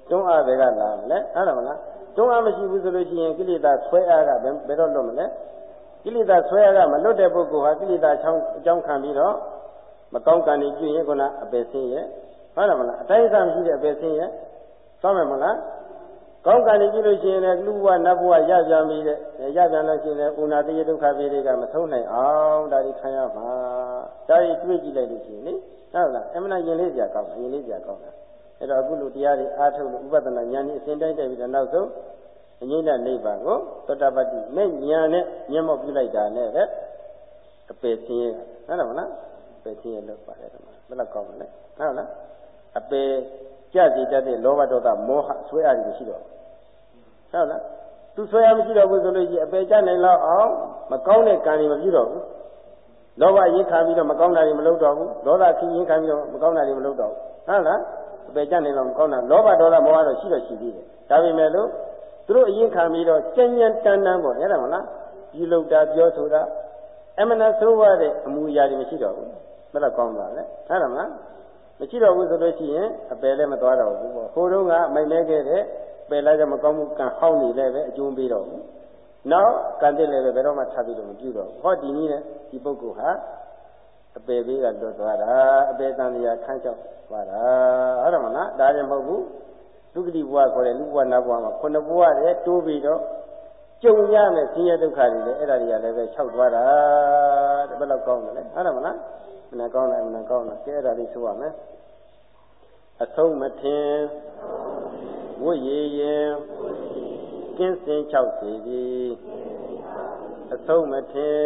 တွန်းအားဘယ်ကလာမလဲဟုတ်တယ်မလားတွန်းအားမရှိဘူးဆိုလို့ရှိရင်ကိလေသာဆွဲအားကဘယ်တော့လွတ်မလဲကိလေသာဆွဲအားကမလွတ်တဲ့ပုဂ္ဂိုလ်ဟာကိလေသာချောင်းအကြောင်းခံပြီးတော့မကောင်းကံတွေကျွရင်ခုနအပယ်ဆင်းရဲ့ဟုတ်တယ်မလားအတိုင်းအဆမရှိတဲ့အပယ်ဆင်းရဲ့သွားမယ်မလားကောင်းကံနေကြည့်လို့ရှိရင်လည်းလူဘဝနတ်ဘဝရပြန်ပြီးတဲ့ရပြန်လို့ရှိရင်လည်းဥနာတိယဒုက္ခပေတွေကမဆုံးနိုင်အောင်ဒါတွေခံရမှာဒါတွေတွေးကြည့်လိုက်လို့ရှိရင်လေဟုတ်လားအမှန်ရင်လေးစရာကောင်းတယ်ရင်လေးစရာကောင်းတယ် အဲ့တော့အခုလူတရားတွေအားထုတ်လို့ဥပဒနာဉာဏ်ကြီးအစဉ်တိုင်းတက်ပြီးတော့နောက်ဆုံးအငိမ့်တဲ့နိဗ္ဗာန်ကိုသောတာပတ္တိမဲ့ဉာဏ်နဲ့မျက်မှောက်ပြုလိုက်တာနဲ့ပဲအပယ်ဆင်းရဲဟုတ်တယ်မလားအပယ်ဆင်းရဲလို့ပါတယ်ဒီမှာဘယ်လောက်ကောင်းလဲဟုတ်လားအပယ်ကြစီတတ်တဲ့လောဘဒေါသမောဟဆွဲအားတွေရှိတော့ဟုတ်လားသူဆွဲအားမရှိတော့ဘူးဆိုလို့ရှိရင်အပယ်ကြနိုင်လောက်အောင်မကောင်းတဲ့ကံတွေမပြုတော့ဘူးလောဘရင်ခံပြီးတော့မကောင်းတာတွေမလုပ်တော့ဘူးဒေါသခင်းရင်ခံပြီးတော့မကောင်းတာတွေမလုပ်တော့ဘူးဟုတ်လား အပယ်ကြနိုင်လောက်မကောင်းတာလောဘဒေါသမောဟတော့ရှိတော့ရှိသေးတယ်ဒါပေမဲ့လို့သူတို့အရင်ခံပြီးတော့ကြံ့ကြံ့တန်းတန်းပေါ့ရတာမလားပြုလုပ်တာပြောဆိုတာအမှန်တရားဆိုးရတဲ့အမှုအရာတွေမရှိတော့ဘူးဘယ်တော့ကောင်းပါလဲဟုတ်တယ်မလားမရှိတော့ဘူးဆိုလို့ရှိရင်အပယ်လည်းမသွားတော့ဘူးပေါ့ဟိုတုန်းကမိုက်လဲခဲ့တဲ့ပယ်လိုက်ကြမကောင်းမှုကံဟောင်းနေလည်းပဲအကျိုးပေးတော့ဘူးနောက်ကံတက်လည်းပဲဘယ်တော့မှထားပြီးတော့မပြုတော့ဘူးဟောဒီနည်းနဲ့ဒီပုဂ္ဂိုလ်ဟာ အပယ်ပေးကလွတ်သွားတာအပယ်တန်တရားခန်းချောက်သွားတာဟုတ်တယ်မလားဒါလည်းမဟုတ်ဘူးဒုက္ခတိဘဝခေါ်တဲ့လူဘဝနတ်ဘဝမှာခုနှစ်ဘဝတည်းတိုးပြီးတော့ကြုံရမယ်ဆင်းရဲဒုက္ခတွေလည်းအဲ့ဒါတွေကလည်းပဲခြောက်သွားတာတဲ့ဘယ်လောက်ကောင်းတယ်လဲဟုတ်တယ်မလားမနာကောင်းတယ်မနာကောင်းတယ်ကဲအဲ့ဒါလေးဆိုရမယ်အဆုံးမထင်ဝိရည်ရင်ကင်းစင်၆စီသည်အဆုံးမထင်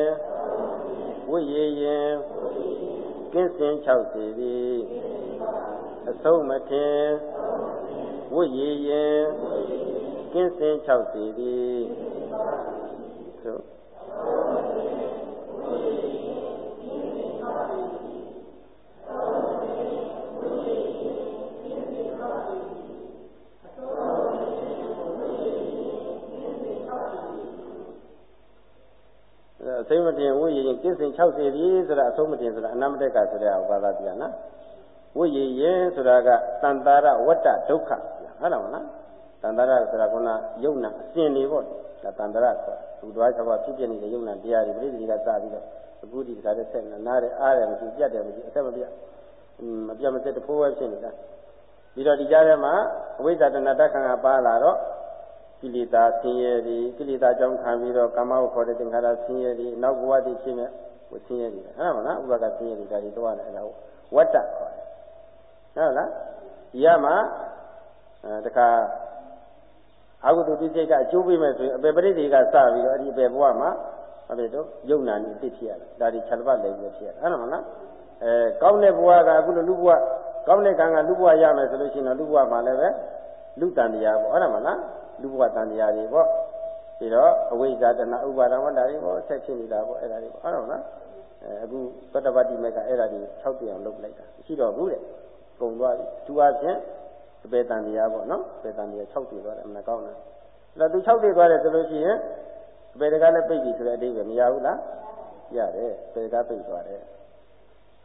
ဝိရည်ရင်ကင်းစင်၆စီသည်အဆုံးမထင်ဝိရည်ရင်ကင်းစင်၆စီသည်သို့ အစိမတင်ဝိရင်ကင်းစင်60ပြီဆိုတာအဆုံးမတင်ဆိုတာအနမတက်ကဆိုတဲ့ဥပါဒပြန်နော်ဝိရင်ဆိုတာကတန်တာရဝတ္တဒုက္ခဟုတ်လားမလားတန်တာရဆိုတာကယုံနာအစဉ်နေပေါ့ဒါတန်တရဆိုတာသူတော်ချက်ပါဖြစ်ပြနေတဲ့ယုံနာတရားတွေပြိဋိကစပြီးတော့အခုဒီကတည်းကဆက်နားတယ်အားတယ်မရှိပြတ်တယ်မရှိအသက်မပြတ်မပြတ်မစက်တဖိုးပဲဖြစ်နေတာပြီးတော့ဒီကြားထဲမှာအဝိဇ္ဇာတဏတခံကပါလာတော့ ကိလေသာဆင်းရဲတွေကိလေသာကြောင့်ခံပြီးတော့ကာမဝခေါ်တဲ့သင်္ခါရဆင်းရဲတွေနောက်ဘဝတည်ဖြစ်နေဝဆင်းရဲတွေဟုတ်ပါမလားဥပကဆင်းရဲတွေဒါတွေတော့ရတယ်အဲ့ဒါဝတ္တခေါ်တယ်ဟုတ်လားဒီကမှာအဲတခါအာဟုတုတိစိတ်ကအကျိုးပေးမယ်ဆိုရင်အပေပရိသေကစပြီးတော့အဲ့ဒီအပေဘဝမှာဟုတ်တယ်တော့ယုံနာနေသိဖြစ်ရတယ်ဒါဒီခြေတစ်ပတ်လည်းပြဖြစ်ရတယ်ဟုတ်လားအဲကောင်းတဲ့ဘဝကအခုလိုလူဘဝကောင်းတဲ့ကံကလူဘဝရမယ်ဆိုလို့ရှိရင်တော့လူဘဝမှာလည်းပဲလူတန်တရားပေါ့ဟုတ်တယ်မလား လူဘဝတန်တရားတွေပေါ့ပြီးတော့အဝိဇ္ဇာတဏဥပါဒဝတ္တာတွေပေါ့ဆက်ဖြစ်နေတာပေါ့အဲ့ဒါတွေပေါ့ဟုတ်တယ်မလားအဲအခုပတ္တပတ္တိမေကအဲ့ဒါတွေ၆တရားလုပ်လိုက်တာရှိတော့ဘူးတဲ့ကုံသွားပြီသူအချင်းအပေတန်တရားပေါ့နော်အပေတန်တရား6တည်သွားတယ်မကောင်းလားအဲ့တော့သူ6တည်သွားတယ်ဆိုလို့ရှိရင်အပေတကားလည်းပိတ်ပြီဆိုတဲ့အဓိပ္ပာယ်မရဘူးလားရတယ်အပေတကားပိတ်သွားတယ်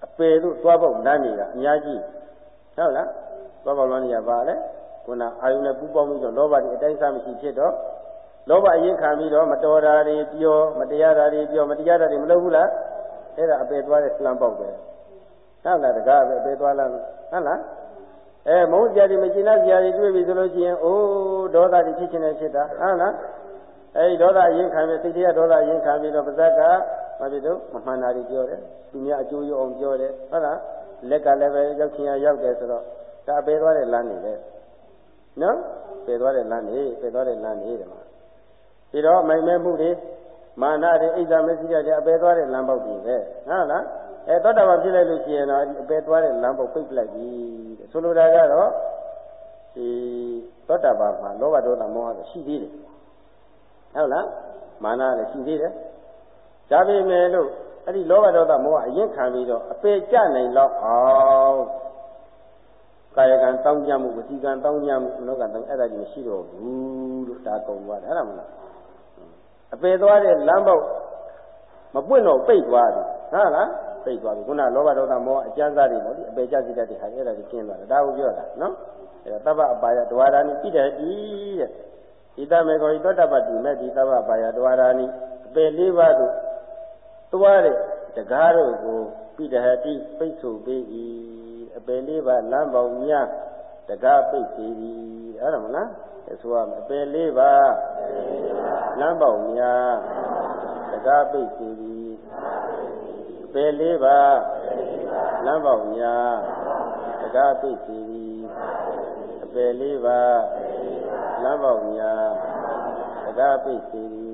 အပေတို့သွားပေါက်လမ်းနေကအများကြီးဟုတ်လားသွားပေါက်လမ်းနေရပါလေ ခုနအာယုနဲ့ပူပေါင်းပြီးတော့လောဘတွေအတိုင်းစားမရှိဖြစ်တော့လောဘအရင်ခံပြီးတော့မတော်တာတွေပြောမတရားတာတွေပြောမတရားတာတွေမလုပ်ဘူးလားအဲ့ဒါအပေသွားတဲ့လမ်းပေါက်ပဲဟုတ်လားတကားပဲအပေသွားလမ်းဟုတ်လားအဲမုန်းကြတယ်မကျင်တဲ့ကြတယ်တွေ့ပြီဆိုလို့ရှိရင်အိုးဒေါသတွေဖြစ်ခြင်းနဲ့ဖြစ်တာဟုတ်လားအဲဒီဒေါသအရင်ခံပြီးစိတ်တရားဒေါသအရင်ခံပြီးတော့ပါဇက်ကမဖြစ်တော့မမှန်တာတွေပြောတယ်သူများအကျိုးရအောင်ပြောတယ်ဟုတ်လားလက်ကလည်းပဲရောက်ချင်ရရောက်တယ်ဆိုတော့ဒါပယ်သွားတဲ့လမ်းနေလေ နော်ပယ်သွားတဲ့လမ်းနေပယ်သွားတဲ့လမ်းနေတယ်မှာပြီးတော့မိုင်မဲမှုတွေမာနတွေအိဇာမစိရတွေအပယ်သွားတဲ့လမ်းပေါက်တွေပဲဟုတ်လားအဲသောတာပန်ဖြစ်လိုက်လို့ရှိရင်တော့အပယ်သွားတဲ့လမ်းပေါက်ပိတ်ပလိုက်ပြီဆိုလိုတာကတော့ဒီသောတာပန်မှာလောဘဒေါသမောဟရှိသေးတယ်ဟုတ်လားမာနလည်းရှိသေးတယ်ဒါပေမဲ့လို့အဲ့ဒီလောဘဒေါသမောဟအရင်ခံပြီးတော့အပေကြနိုင်တော့အောင် ကာယကံတောင်းကြမှုဝစီကံတောင်းကြမှုလောကတောင်းအဲ့ဒါကြီးမရှိတော့ဘူးလို့ဒါကုံသွားတယ်ဟုတ်လားမလားအပေသွားတဲ့လမ်းပေါက်မပွင့်တော့ပိတ်သွားတယ်ဟုတ်လားပိတ်သွားပြီခုနလောဘဒေါသမောဟအကျဉ်းစားတွေပေါ့ဒီအပေကြစိတတ်တဲ့ဟာအဲ့ဒါကြီးကျင်းသွားတယ်ဒါကိုပြောတာနော်အဲ့ဒါတပ္ပအပါယဒဝါရာနိဣတတိတဲ့ဣတမေကောဣတောတပ္ပတိမေဒီတပ္ပအပါယဒဝါရာနိအပေလေးပါးတို့သွားတဲ့တကားတို့ကိုပိတဟတိပိတ်ဆိုပေး၏ အပေလေးပါးလမ်းပေါင်းများတကားပိတ်စီ၏အဲ့ဒါမလားဆိုရမယ်အပေလေးပါးလမ်းပေါင်းများတကားပိတ်စီ၏အပေလေးပါးလမ်းပေါင်းများတကားပိတ်စီ၏အပေလေးပါးလမ်းပေါင်းများတကားပိတ်စီ၏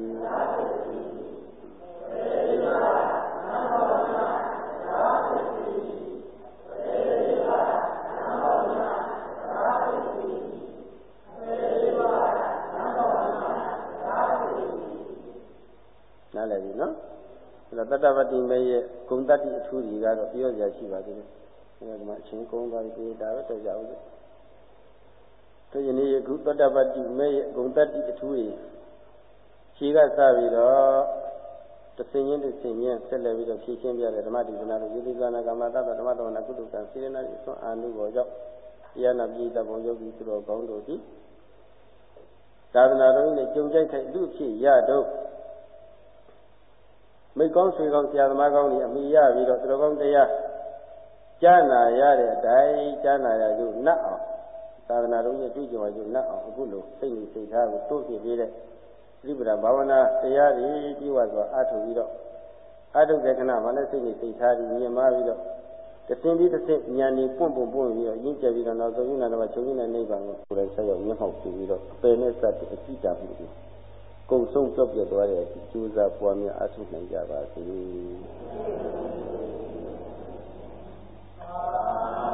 တတ္တပတ္တိမေရဲ့ဂုံတတ္တိအထူးကြီးကတော့ပြောစရာရှိပါသေးတယ်အဲဒီမှာအချင်းကုန်းသွားပြီးဒါပဲတော့ကြအောင်လို့တို့ယနေ့ယခုတတ္တပတ္တိမေရဲ့ဂုံတတ္တိအထူးကြီးခြေကစပြီးတော့တဆင်ချင်းတဆင်ချင်းဆက်လက်ပြီးတော့ဖြည့်ရှင်းပြတဲ့ဓမ္မတိပနာတို့ယေတိကနာကမ္မတတ္တဓမ္မတော်နာကုတုကံစေရနာ၏ဆွမ်းအာနုဘောကြောင့်တရားနာပြည်တဘုံယောဂီသူတော်ကောင်းတို့သည်သာသနာတော်နဲ့ကြုံကြိုက်ခိုက်လူဖြစ်ရတော့ မိကောင်းဆွေကောင်းဆရာသမားကောင်းတွေအမိရပြီးတော့သူတော်ကောင်းတရားကြားနာရတဲ့အတိုင်းကြားနာရကျုနတ်အောင်သာသနာတော်ရဲ့တွေ့ကြုံရကျုနတ်အောင်အခုလိုစိတ်နဲ့စိတ်ထားကိုတိုးပြပေးတဲ့သတိပ္ပံဘာဝနာတရားတွေပြုဝါစွာအားထုတ်ပြီးတော့အားထုတ်တဲ့ခဏမှာလည်းစိတ်နဲ့စိတ်ထားပြီးမြင်မှပြီးတော့တသင်ပြီးတစ်ဆင့်ဉာဏ်ကြီးပွန့်ပွန့်ပွန့်ပြီးတော့ရင်းကျက်ပြီးတော့နောက်ဆုံးဉာဏ်တော့ချုပ်ရင်းတဲ့နိဗ္ဗာန်ကိုကိုယ်တိုင်ဆက်ရောက်မျက်မှောက်ပြုပြီးတော့အပယ်နဲ့စတဲ့အကြည့်တာမှု ကုန်ဆုံးကြောက်ပြတ်သွားတဲ့အထိကြိုးစားပွားများအထုနိုင်ကြပါစေ။